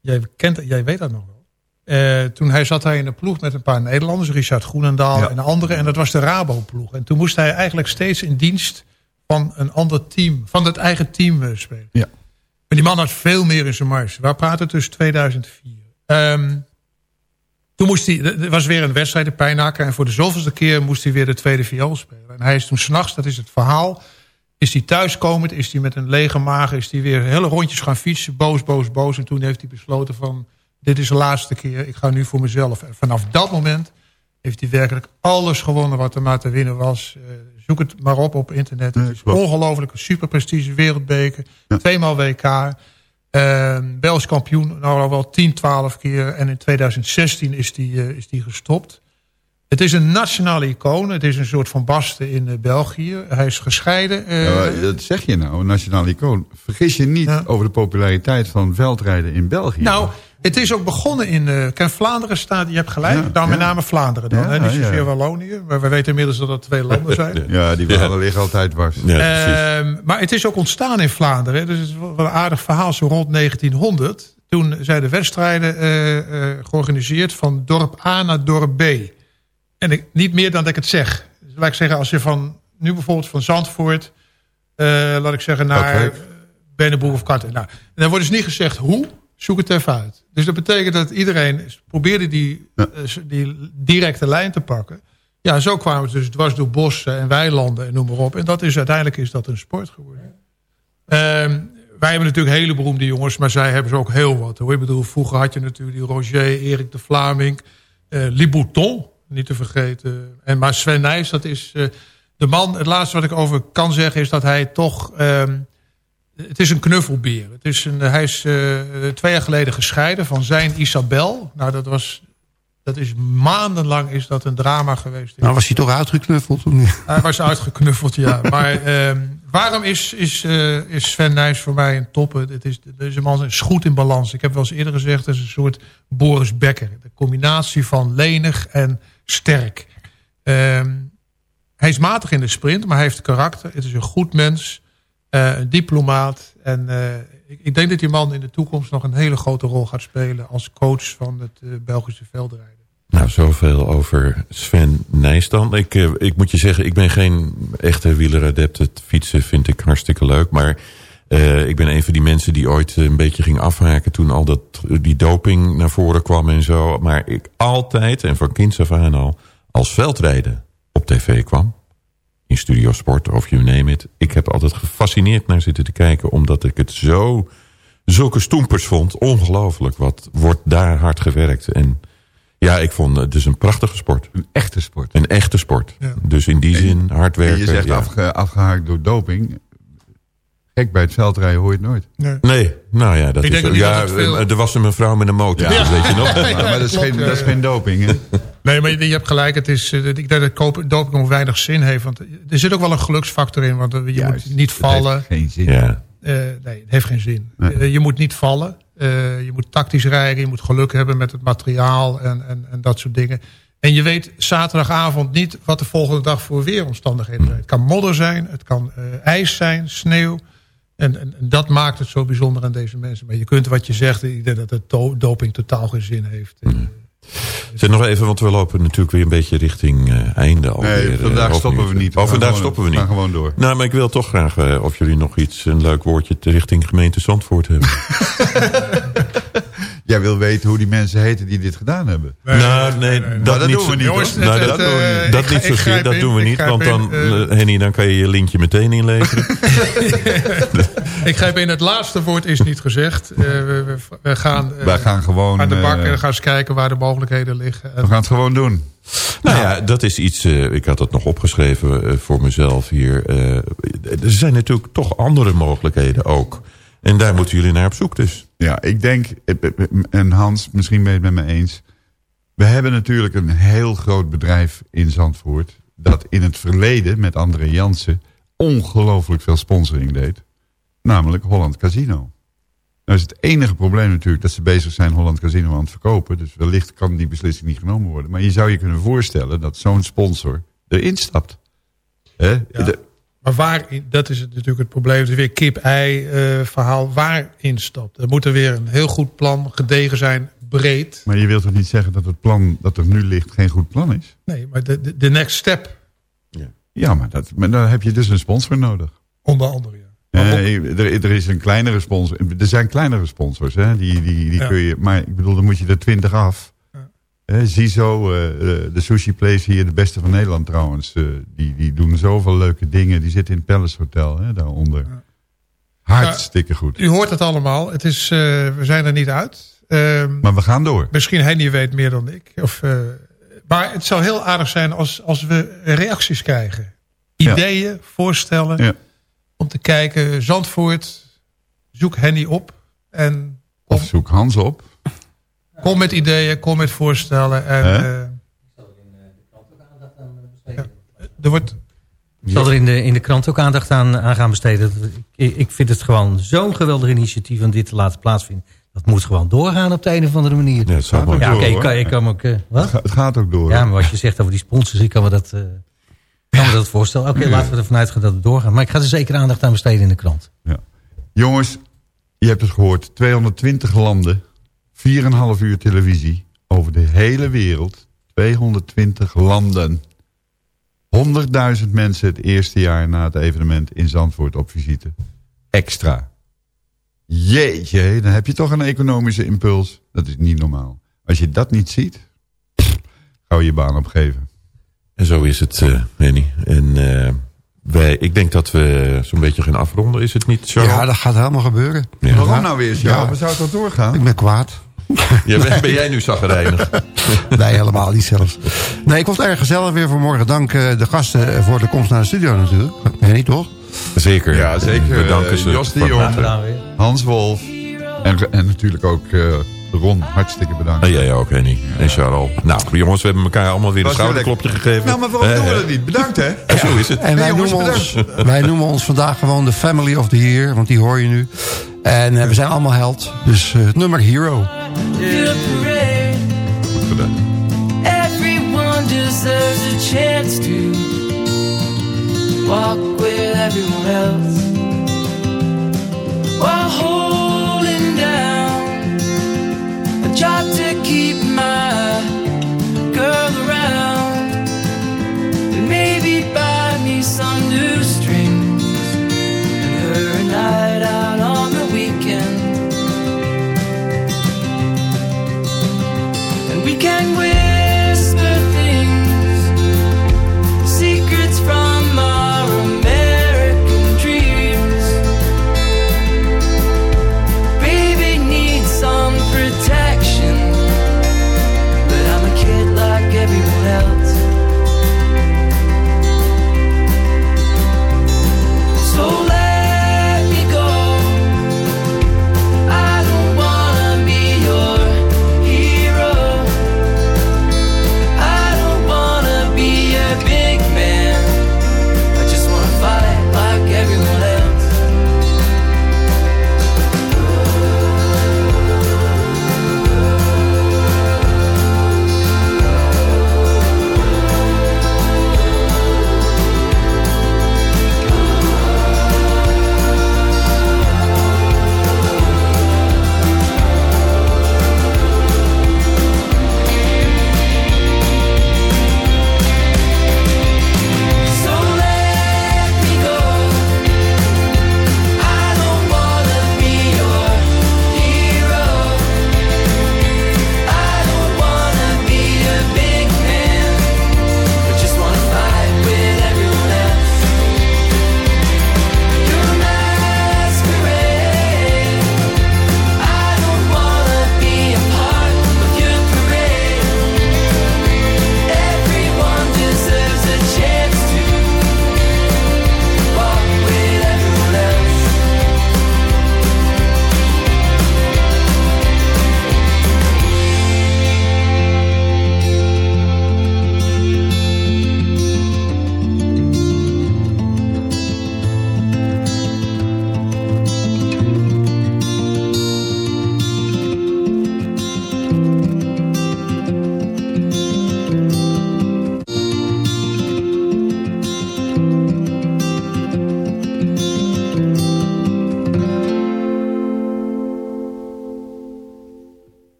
Jij, kent, jij weet dat nog wel. Eh, toen hij zat hij in een ploeg met een paar Nederlanders. Richard Groenendaal Ja. en anderen. En dat was de Rabo-ploeg. En toen moest hij eigenlijk steeds in dienst van een ander team. Van het eigen team eh, spelen. Ja. Maar die man had veel meer in zijn mars. We praten tussen 2004. Ehm, toen moest hij, er was weer een wedstrijd in Pijnakker. En voor de zoveelste keer moest hij weer de tweede viool spelen. En hij is toen s'nachts, dat is het verhaal... is hij thuiskomend, is hij met een lege maag... is hij weer hele rondjes gaan fietsen, boos, boos, boos. En toen heeft hij besloten van... dit is de laatste keer, ik ga nu voor mezelf. En vanaf dat moment heeft hij werkelijk alles gewonnen... wat er maar te winnen was. Eh, zoek het maar op op internet. Het is ongelooflijk, een super prestige wereldbeker. Tweemaal WK. Uh, Belgisch kampioen, nou al wel 10, 12 keer. En in 2016 is die, eh, is die gestopt. Het is een nationale icoon. Het is een soort van Basten in eh, België. Hij is gescheiden. eh, Ja, dat zeg je nou, een nationaal icoon. Vergis je niet over de populariteit van veldrijden in België. nou, het is ook begonnen in... eh Ken Vlaanderen staat, je hebt gelijk. Ja, dan met ja. name Vlaanderen dan. Ja, hè? Niet zozeer ja. Wallonië. Maar we weten inmiddels dat dat twee landen zijn. ja, die verhalen liggen altijd dwars. Ehm, maar het is ook ontstaan in Vlaanderen. hè. Dus het is wel een aardig verhaal, zo rond 1900. Toen zijn de wedstrijden eh, eh, georganiseerd van dorp A naar dorp B. En ik, niet meer dan dat ik het zeg. Dus laat ik zeggen, als je van, nu bijvoorbeeld van Zandvoort... eh, laat ik zeggen, naar. Bennenbroek of Katwijk. Nou, dan wordt dus niet gezegd hoe, zoek het even uit. Dus dat betekent dat iedereen probeerde die, eh, die directe lijn te pakken. Ja, zo kwamen ze dus dwars door bossen en weilanden en noem maar op. En dat is uiteindelijk is dat een sport geworden. Ehm, wij hebben natuurlijk hele beroemde jongens, maar zij hebben ze ook heel wat. Hoor. Ik bedoel, vroeger had je natuurlijk die Roger, Erik de Vlaming, eh Libouton, niet te vergeten. En maar Sven Nijs, dat is eh, de man. Het laatste wat ik over kan zeggen is dat hij toch. ehm, het is een knuffelbeer. Het is een, hij is eh, twee jaar geleden gescheiden van zijn Isabel. Nou, dat was. Dat is maandenlang is dat een drama geweest. Nou was hij toch uitgeknuffeld? of niet? Hij was uitgeknuffeld, ja. Maar ehm, waarom is, is, eh, is Sven Nijs voor mij een top? Het is, deze man is goed in balans. Ik heb wel eens eerder gezegd, het is een soort Boris Becker. De combinatie van lenig en sterk. Ehm, hij is matig in de sprint, maar hij heeft karakter. Het is een goed mens, een diplomaat. En eh, ik, ik denk dat die man in de toekomst nog een hele grote rol gaat spelen... als coach van het eh, Belgische veldrijden. Nou, zoveel over Sven Nijstan. Ik, eh, ik moet je zeggen, ik ben geen echte wieleradept. Het fietsen vind ik hartstikke leuk. Maar eh, ik ben een van die mensen die ooit een beetje ging afhaken... toen al dat, die doping naar voren kwam en zo. Maar ik altijd, en van kinds af aan al... als veldrijden op tv kwam... in Studio Sport of you name it... ik heb altijd gefascineerd naar zitten te kijken... omdat ik het zo... zulke stoempers vond. Ongelooflijk, wat wordt daar hard gewerkt... en ja, ik vond het dus een prachtige sport. Een echte sport. Een echte sport. Ja. Dus in die zin hard werken. En je zegt ja. afge- afgehaakt door doping. Gek, bij het veldrijden hoor je het nooit. Nee. Nee, nou ja, dat Ik is ja, dat veel- er was een mevrouw met een motor, Ja. dus weet je nog. maar maar dat, is geen, dat is geen doping, hè? Nee, maar je, je hebt gelijk. Het is, eh, ik denk dat koop- doping nog weinig zin heeft. Want er zit ook wel een geluksfactor in. Want eh, je Juist, moet niet vallen. heeft geen zin. Ja. Eh, nee, het heeft geen zin. Nee. Eh, je moet niet vallen. Eh, je moet tactisch rijden. Je moet geluk hebben met het materiaal en, en, en dat soort dingen. En je weet zaterdagavond niet wat de volgende dag voor weeromstandigheden zijn. Het kan modder zijn, het kan eh, ijs zijn, sneeuw. En, en, en dat maakt het zo bijzonder aan deze mensen. Maar je kunt wat je zegt, ik denk dat het do- doping totaal geen zin heeft. Eh, Zeg nog even, want we lopen natuurlijk weer een beetje richting eh, einde alweer. Nee, eh, vandaag stoppen we niet. We Oh, vandaag gewoon- stoppen we we niet. gaan gewoon door. Nou, maar ik wil toch graag eh, of jullie nog iets, een leuk woordje richting gemeente Zandvoort hebben. Jij wil weten hoe die mensen heten die dit gedaan hebben. nou, nee, dat, Maar dat niet doen we niet, Jongens, hoor. Nou, het- dat, het, eh, dat ik niet zozeer, dat in, doen we niet. Want dan, eh, eh, Henny, dan kan je je lintje meteen inleveren. ik grijp in, het laatste woord is niet gezegd. Eh, we, we, we gaan eh, Wij gaan gewoon... aan de bak eh, en gaan eens kijken waar de mogelijkheden liggen. En- we gaan het gewoon doen. Nou ja, dat is iets, eh, ik had dat nog opgeschreven eh, voor mezelf hier. Eh, er zijn natuurlijk toch andere mogelijkheden ook. En daar moeten jullie naar op zoek dus. Ja, ik denk, en Hans, misschien ben je het met me eens. We hebben natuurlijk een heel groot bedrijf in Zandvoort. Dat in het verleden met André Jansen ongelooflijk veel sponsoring deed. Namelijk Holland Casino. Nou is het enige probleem natuurlijk dat ze bezig zijn Holland Casino aan het verkopen. Dus wellicht kan die beslissing niet genomen worden. Maar je zou je kunnen voorstellen dat zo'n sponsor erin stapt. Hè? Ja. Maar waar, dat is natuurlijk het probleem. Het is weer kip-ei eh, verhaal. Waar instapt. Er moet er weer een heel goed plan, gedegen zijn, breed. maar je wilt toch niet zeggen dat het plan dat er nu ligt geen goed plan is? Nee, maar de, de, de next step, Ja, maar, dat, maar dan heb je dus een sponsor nodig. onder andere. Ja. Eh, er, er is een kleinere sponsor. Er zijn kleinere sponsors, hè? Die, die, die Ja. kun je. Maar ik bedoel, dan moet je er twintig af. Zizo, eh, eh, de sushi place hier, de beste van Nederland trouwens. eh, die, die doen zoveel leuke dingen. Die zitten in het Palace Hotel, hè, daaronder. Hartstikke goed. U hoort het allemaal. Het is, we zijn er niet uit. Ehm, Maar we gaan door. Misschien Henny weet meer dan ik. Of, maar het zou heel aardig zijn als, als we reacties krijgen. Ja. Ideeën, voorstellen. Ja. Om te kijken, Zandvoort, zoek Henny op. En kom, Of zoek Hans op. kom met ideeën, kom met voorstellen. En, Hè? eh, ja, er wordt, Ik zal er in de, in de krant ook aandacht aan, aan gaan besteden. Ik, ik vind het gewoon zo'n geweldig initiatief om dit te laten plaatsvinden. Dat moet gewoon doorgaan op de een of andere manier. Ja, het zou wel. Ja, door, oké, ik, kan, ik kan ook... eh, wat? Het gaat ook door. Ja, maar wat je zegt over die sponsors, ik kan me dat, eh, kan me dat voorstellen. Oké, laten we ervan uitgaan dat het doorgaat. Maar ik ga er zeker aandacht aan besteden in de krant. Ja. Jongens, je hebt het gehoord. 220 landen, 4,5 uur televisie over de hele wereld. 220 landen. 100.000 mensen het eerste jaar na het evenement in Zandvoort op visite. Extra. Jeetje, dan heb je toch een economische impuls. Dat is niet normaal. Als je dat niet ziet, gauw je baan opgeven. En zo is het, eh Henny. En eh, wij, ik denk dat we zo'n beetje gaan afronden. Is het niet zo? Ja, dat gaat helemaal gebeuren. Ja. Waarom nou weer, Sjoerd? Ja. We zouden toch doorgaan? Ik ben kwaad. Ja, ben, ben jij nu zagrijnig? Nee, helemaal niet zelfs. Nee, ik vond het erg gezellig weer vanmorgen. Dank eh, de gasten voor de komst naar de studio natuurlijk. Nee, niet toch? Zeker. Ja, zeker. We danken Eh, ze. Jos. Hans Wolf. En, en natuurlijk ook eh, Ron, hartstikke bedankt. En jij ook, Henny. En Charles. Nou, jongens, we hebben elkaar allemaal weer een schouderklopje gegeven. Nou, maar waarom Eh, doen we dat niet? Bedankt, hè? En zo is het. En wij, Hey, jongens, noemen ons, wij noemen ons vandaag gewoon de Family of the Year. Want die hoor je nu. En eh, we zijn allemaal held. Dus eh, het nummer Hero. Goed gedaan. Everyone deserves a chance to everyone else while job to keep my girl around. And maybe buy me some new strings and her a night out on the weekend. And we can whisper